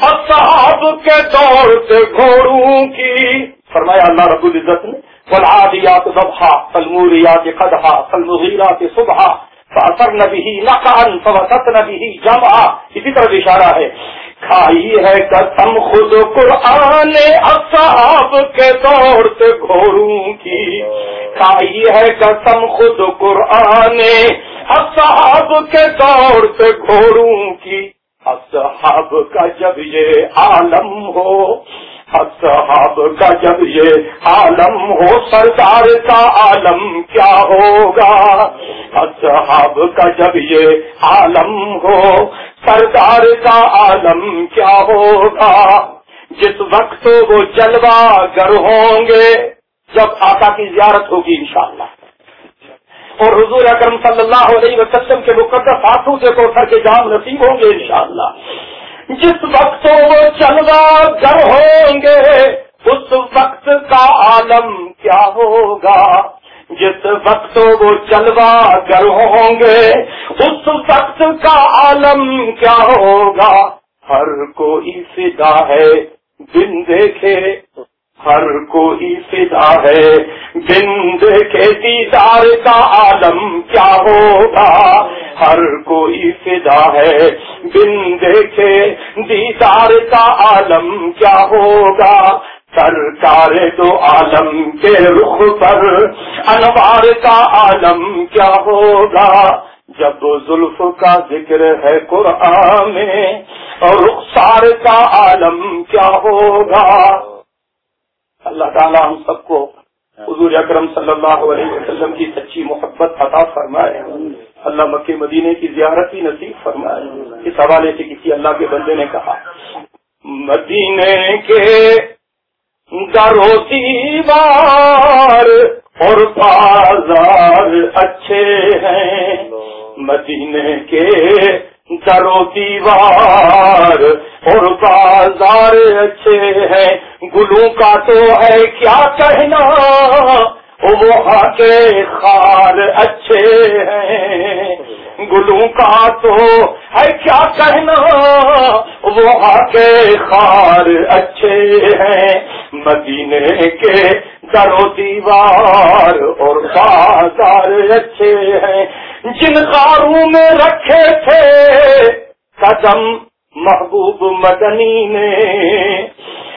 اصحاب کے دور سے گھوڑوں کی۔ فرمایا اللہ رب العزت نے فلادیات ضبحا فلموریات قدحا فلمغیرات صبح فاثر نبی نقان فوسط نبی جمع اسی طرح اشارہ ہے۔ کھائی ہے قسم خود قرآن اصحاب کے دور سے گھوڑوں کی۔ کھائی ہے قسم خود قرآن اصحاب کے دور سے گھوڑوں کی۔ اصحاب کا جب یہ عالم ہو اصحاب کا جب یہ عالم ہو سرکار کا عالم کیا ہوگا؟ اصحاب کا جب یہ عالم ہو سرکار کا عالم کیا ہوگا؟ جس وقت وہ جلوہ گر ہوں گے، جب آقا کی زیارت ہوگی انشاءاللہ۔ اور حضور اکرم صلی اللہ علیہ وسلم کے مقدس ہاتھوں سے کو سر کے جام نصیب ہوں گے انشاءاللہ۔ جس وقت وہ چلوا گر ہوں گے، اس وقت کا عالم کیا ہوگا؟ جس وقت وہ چلوا گر ہوں گے، اس وقت کا عالم کیا ہوگا؟ ہر کوئی فدا ہے، دن دیکھے ہر کوئی فدا ہے۔ بن دیکھے دیدار کا عالم کیا ہوگا؟ ہر کوئی فدا ہے۔ بن دیکھے دیدار کا عالم کیا ہوگا؟ سرکار دو عالم کے رخ پر انوار کا عالم کیا ہوگا؟ جب زلف کا ذکر ہے قرآن میں اور رخسار کا عالم کیا ہوگا؟ اللہ تعالیٰ ہم سب کو حضور اکرم صلی اللہ علیہ وسلم کی سچی محبت عطا فرمائے۔ اللہ مکہ مدینے کی زیارت بھی نصیب فرمائے۔ اس حوالے سے کسی اللہ کے بندے نے کہا، مدینے کے درو دیوار اور بازار اچھے ہیں۔ مدینے کے درو دیوار اور بازار اچھے ہیں۔ گلوں کا تو ہے کیا کہنا؟ وہاں کے خار اچھے ہیں۔ گلوں کا تو ہے کیا کہنا؟ وہاں کے خار اچھے ہیں۔ مدینے کے درو دیوار اور بازار اچھے ہیں۔ جن خاروں میں رکھے تھے، قدم محبوب مدنی نے۔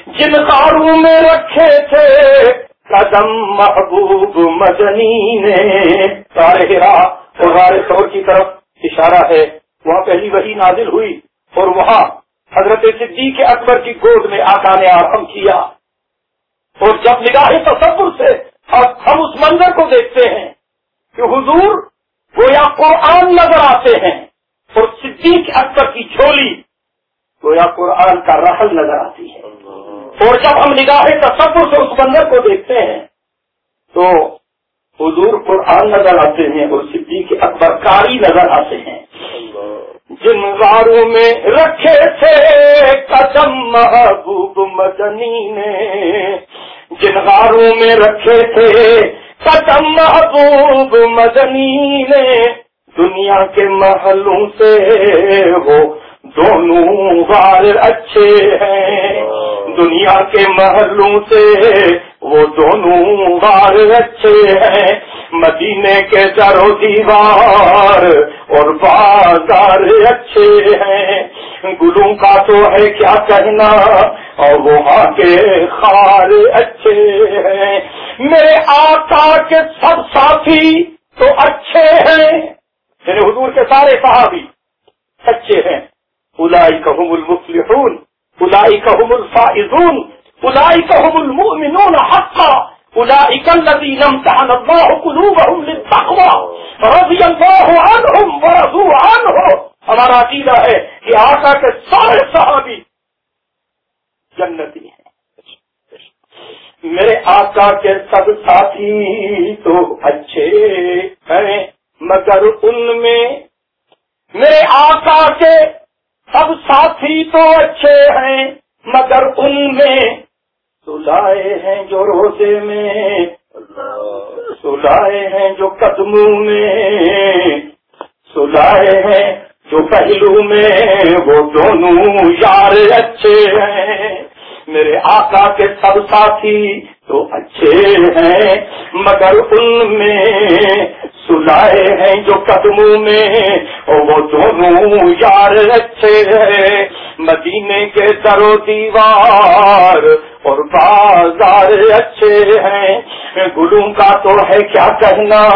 جن خاروں میں رکھے تھے۔ قدم محبوب مدنی نے۔ طاہرہ اور غار کی طرف اشارہ ہے۔ وہاں پہلی وہی نازل ہوئی اور وہاں حضرت صدیق اکبر کی گود میں آقا نے آرم کیا۔ اور جب نگاہ تصور سے ہم اس منظر کو دیکھتے ہیں کہ حضور وہ یا قرآن نظر آتے ہیں اور صدیق اکبر کی جھولی وہ یا قرآن کا رحل نظر آتی ہے۔ اور جب ہم نگاہ تصور سے اس منظر کو دیکھتے ہیں، تو حضور قرآن نظر آتے ہیں اور صدیق اکبر کاری نظر آتے ہیں۔ جن غاروں میں رکھے تھے قدم محبوب مدنی نے، جن غاروں میں رکھے تھے قدم محبوب مدنی نے، دنیا کے محلوں سے وہ دونوں غار اچھے ہیں۔ دنیا کے محلوں سے وہ دونوں بار اچھے ہیں۔ مدینے کے در و دیوار اور بازار اچھے ہیں۔ گلوں کا تو ہے کیا کہنا؟ اور وہاں کے خار اچھے ہیں۔ میرے آقا کے سب ساتھی تو اچھے ہیں۔ میرے حضور کے سارے صحابی اچھے ہیں۔ الائی کہم المفلحون۔ الائی کہم الفائزون اولئك هم المؤمنون حقا اولئك الذين امتحن الله قلوبهم للتقوى رضي الله عنهم ورضوا عنه ہمارا عقیدہ ہے کہ آقا کے سارے صحابی جنتی ہیں۔ میرے آقا کے سب ساتھی تو اچھے ہیں، مگر ان میں میرے آقا کے سب ساتھی تو اچھے ہیں، مگر ان میں سلائے ہیں جو روزے میں۔ سلائے ہیں جو قدموں میں۔ سلائے ہیں جو پہلو میں۔ وہ دونوں یار اچھے ہیں۔ میرے آقا کے سب ساتھی تو اچھے ہیں، مگر ان میں سلائے ہیں جو قدموں میں وہ دونوں یار اچھے ہیں۔ مدینے کے در و دیوار اور بازار اچھے ہیں۔ گلوں کا تو ہے کیا کہنا،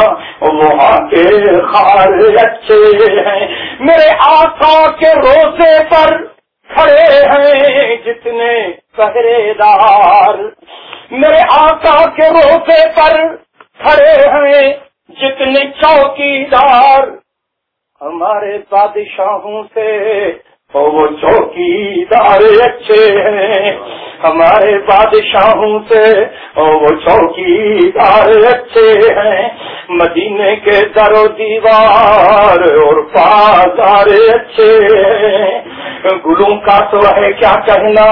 وہاں کے خار اچھے ہیں۔ میرے آقا کے روزے پر کھڑے ہیں جتنے پہرے دار میرے آقا کے روپے پر کھڑے ہیں جتنے چوکی دار ہمارے بادشاہوں سے وہ چوکی دار اچھے ہیں۔ ہمارے بادشاہوں سے وہ چوکی دار اچھے ہیں۔ مدینے کے در و دیوار اور بازار اچھے ہیں۔ گلوں کا تو ہے کیا کہنا؟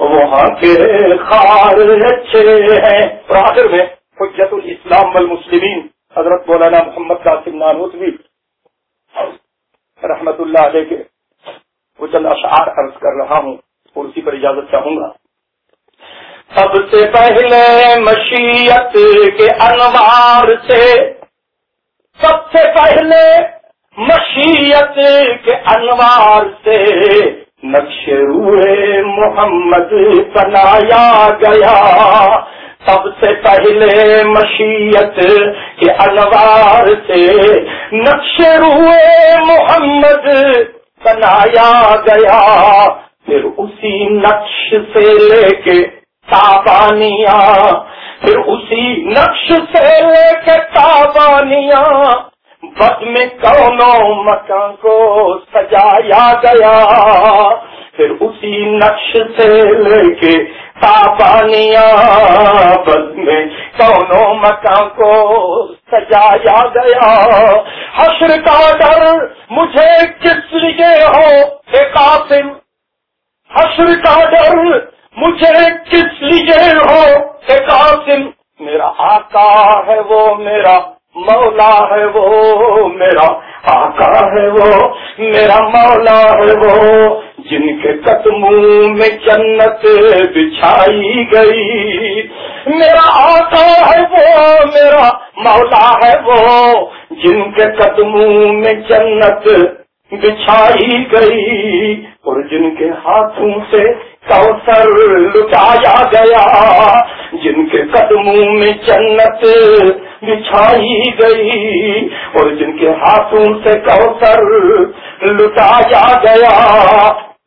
وہاں کے خار اچھے ہیں۔ اور آخر میں، حجت الاسلام والمسلمین، حضرت مولانا محمد قاسم نانوتوی، رحمت اللہ علیہ کے وہ چند اشعار عرض کر رہا ہوں اور اسی پر اجازت چاہوں گا۔ سب سے پہلے مشیت کے انوار سے، سب سے پہلے مشیت کے انوار سے نقش روئے محمد بنایا گیا۔ سب سے پہلے مشیت کے انوار سے نقش روئے محمد بنایا گیا۔ پھر اسی نقش سے لے کے تابانیاں۔ پھر اسی نقش سے لے کے تابانیاں۔ بد میں کونوں مکان کو سجایا گیا۔ پھر اسی نقش سے لے کے تابانیاں بد میں کونوں مکان کو سجایا گیا۔ حشر کا ڈر مجھے کس لیے ہو؟ ایک قاسم حشر کا ڈر مجھے کس لیے ہو؟ ایک قاسم میرا آقا ہے وہ، میرا مولا ہے وہ، میرا آقا ہے وہ، میرا مولا ہے وہ۔ جن کے قدموں میں جنت بچھائی گئی۔ میرا آقا ہے وہ، میرا مولا ہے وہ، جن کے قدموں میں جنت بچھائی گئی۔ اور جن کے ہاتھوں سے کوثر لٹایا گیا۔ جن کے قدموں میں جنت بچھائی گئی۔ اور جن کے ہاتھوں سے کوثر لٹایا گیا۔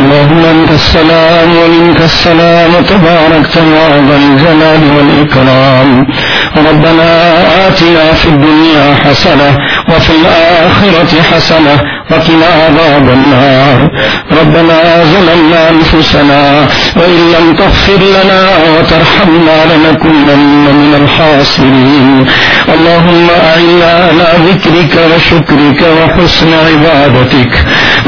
اللهم انت السلام ومنك السلام تباركت وارض الجلال والإكرام. ربنا آتنا في الدنيا حسنة وفي الآخرة حسنة وقنا عذاب النار. ربنا ظلمنا أنفسنا وإن لم تغفر لنا وترحمنا لنكونن من الحاصرين اللهم أعنا على ذكرك وشكرك وحسن عبادتك.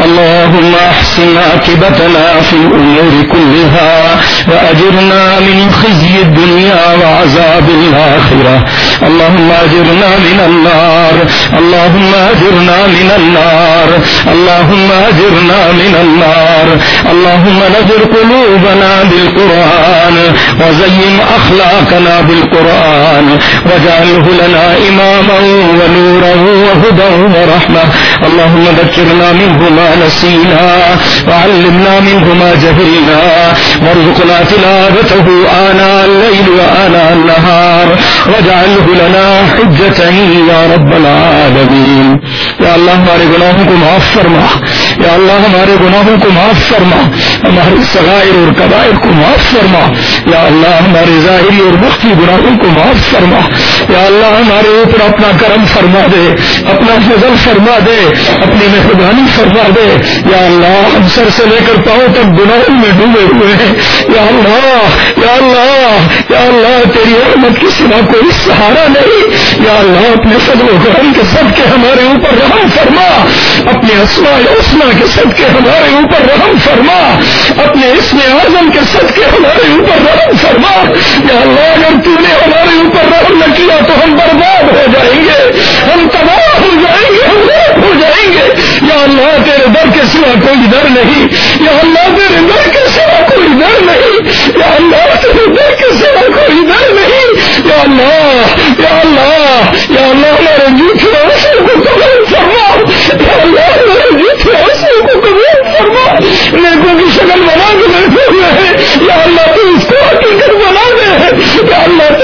اللهم أحسن عاقبتنا في الأمور كلها وأجرنا من خزي الدنيا وعذاب الآخرة. اللهم أجرنا من النار. اللهم أجرنا من النار. اللهم أجرنا من النار. اللهم نذر قلوبنا بالقرآن وزين أخلاقنا بالقرآن واجعله لنا إماما ونورا وهدى ورحمة. اللهم ذكرنا منه ما نسينا وعلمنا منه ما جهلنا وارزقنا تلاوته آناء الليل وآناء النهار واجعله لنا حجة يا رب العالمين. يا الله کو معاف فرما۔ یا اللہ، ہمارے گناہوں کو معاف فرما۔ ہمارے سغائر اور قبائر کو معاف فرما۔ یا اللہ، ہمارے ظاہری اور مختی گناہوں کو معاف فرما۔ یا اللہ، ہمارے اوپر اپنا کرم فرما دے۔ اپنا فضل فرما دے۔ اپنی مہربانی فرما دے۔ یا اللہ، ہم سر سے لے کر پاؤں تک گناہوں میں ڈوبے ہوئے ہیں۔ یا اللہ یا اللہ یا اللہ، تیری رحمت کی سوا کوئی سہارا نہیں. یا اللہ، اپنے فضل و کرم کے سب کے ہمارے اوپر رحم فرما. اپنے اسما اسما کے سب کے ہمارے اوپر رحم فرما. اپنے اسم اعظم کے سب کے ہمارے اوپر رحم فرما. یا اللہ، اگر تو نے ہمارے اوپر رحم نہ کیا تو ہم برباد ہو جائیں گے. ہم تباہ ہو جائیں گے، ہم غلط ہو جائیں گے. یا اللہ، تیرے در کے سوا کوئی در نہیں. یا اللہ، تیرے در کے سوا کوئی ڈر نہیں۔ یا اللہ، تیرے ڈر کے سوا کوئی ڈر نہیں۔ یا اللہ یا اللہ یا اللہ ہمارے جھوٹے اصل کو قبول فرما۔ یا اللہ ہمارے جھوٹے اصل کو قبول فرما۔ نیکوں کی شکل بنا کے بیٹھے ہوئے ہیں۔ یا اللہ، تو اس کو حقیقت بنا دے یا اللہ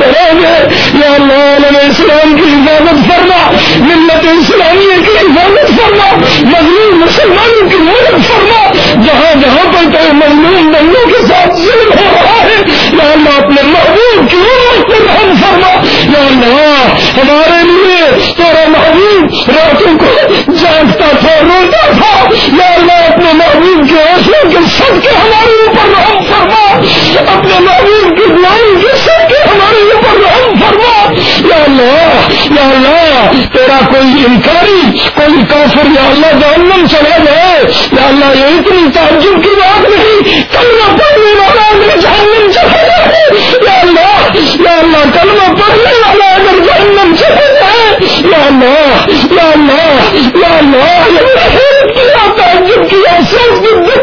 بڑھیں گے۔ یا اللہ علیہ اسلام کی حفاظت فرما، ملت اسلامیہ کی حفاظت فرما، مظلوم مسلمانوں کی مدد فرما۔ جہاں جہاں پر کئی مظلوم بندوں کے ساتھ ظلم ہو رہا ہے یا اللہ اپنے محبوب کی امت پر رحم فرما یا اللہ ہمارے لیے تیرا محبوب راتوں کو جانتا تھا، روتا تھا۔ یا اللہ اپنے محبوب کے حوصلوں کے سب کے ہمارے اوپر رحم فرما۔ اپنے محبوب کی بلائی کے سب کے ہمارے اوپر رحم فرما۔ یا اللہ یا اللہ، تیرا کوئی انکاری، کوئی کافر یا اللہ جہنم چلا جائے۔ یا اللہ، یہ اتنی تعجب کی بات نہیں کل نہ پڑھنے والا جہنم یا اللہ یا اللہ کلمہ پڑھنے والا اگر جہنم چلا جائے یا اللہ یا اللہ یا اللہ کیا تعجب کیا سوچ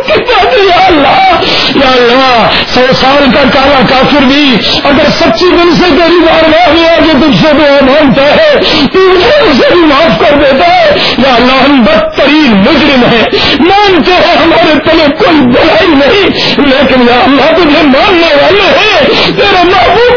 کی یا اللہ یا اللہ سو سال کا کالا کافر بھی اگر سچی دل سے تیری بار میں بھی آگے تجھ سے دعا مانتا ہے تو اسے بھی معاف کر دیتا ہے یا اللہ ہم بدترین مجرم ہیں۔ مانتے ہیں ہمارے تلے کوئی بڑائی نہیں، لیکن یا اللہ تجھے ماننے والے ہیں۔ تیرے محبوب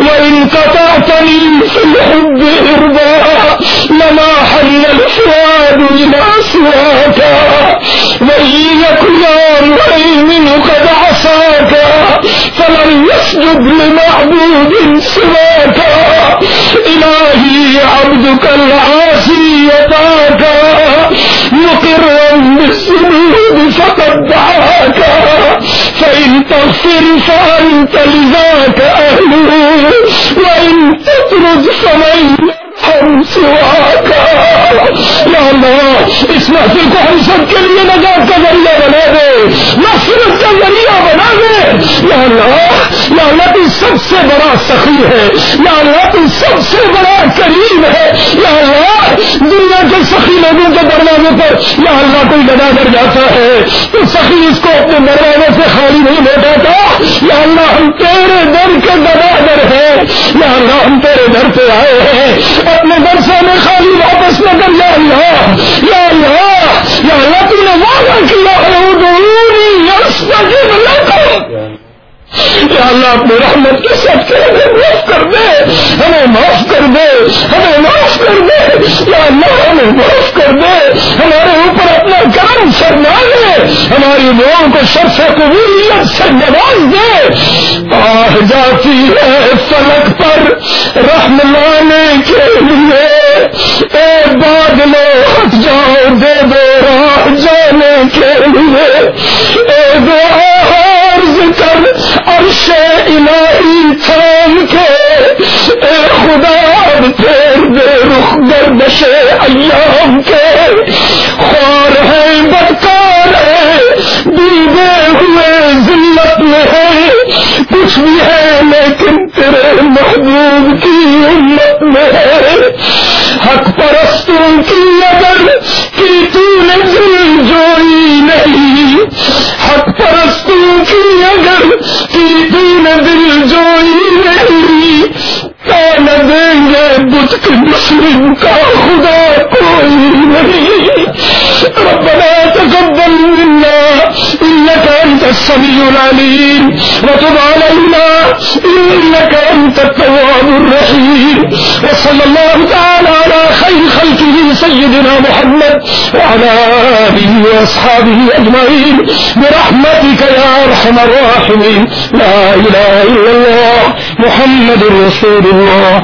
وإن قطعتني في الحب إرضاء لما حل الفؤاد إلى سواك وإياك يا مهيمن قد عصاك فلم يسجد لمعبود عبدك العاصي يتاك مقرا بالسجود فقد دعاك. فإن تغفر فأنت لذاك أهله. وإن تطرد فمن ہم سوا کا۔ یا اللہ، اس محفل کو ہم سب کے لیے نجات کا ذریعہ بنا دے۔ نصرت کا ذریعہ بنا دے۔ یا اللہ یا اللہ تو سب سے بڑا سخی ہے۔ یا اللہ تو سب سے بڑا کریم ہے۔ یا اللہ، دنیا کے سخی لوگوں کے دروازے پر یا اللہ کوئی لگا کر جاتا ہے۔ تو سخی اس کو اپنے دروازے سے خالی نہیں لوٹاتا یا اللہ، ہم تیرے در کے دبا در ہے یا اللہ، ہم تیرے در پہ آئے ہیں۔ اپنے درسوں میں خالی واپس نہ کر یا اللہ یا اللہ یا اللہ تم نے وعدہ کیا یا اللہ اپنے رحمت کے سب کے ہمیں معاف کر دے، ہمیں معاف کر دے، ہمیں معاف کر دے۔ یا اللہ، ہمیں معاف کر دے۔ ہمارے اوپر اپنا کرم فرما دے۔ ہماری لوگوں کو سب سے قبولیت سے نواز دے۔ آہ، جاتی ہے فلک پر رحم لانے کے لیے۔ اے بادلو، ہٹ جاؤ، دے دو راہ جانے کے لیے۔ اے دعا کر عرش الہی تھام کے اے خدا پھیر دے رخ گردش ایام کے خوار ہے بدکار ہے ڈوبے ہوئے ذلت میں ہے. کچھ بھی ہے لیکن تیرے محبوب کی امت میں ہے۔ حق پرستوں کی اگر کی تو نے دل جوئی نہیں۔ حق پرستوں کی اگر کی تو نے دل جوئی نہیں۔ تو دیں گے بت کے مسلم کا خدا کوئی نہیں۔ ربنا تقبل منا إنك أنت السميع العليم وتب علينا. إنك أنت التواب الرحيم. وصلى الله تعالى على خير خلقه سيدنا محمد وعلى آله وأصحابه أجمعين. برحمتك يا أرحم الراحمين. لا إله إلا الله. محمد رسول الله.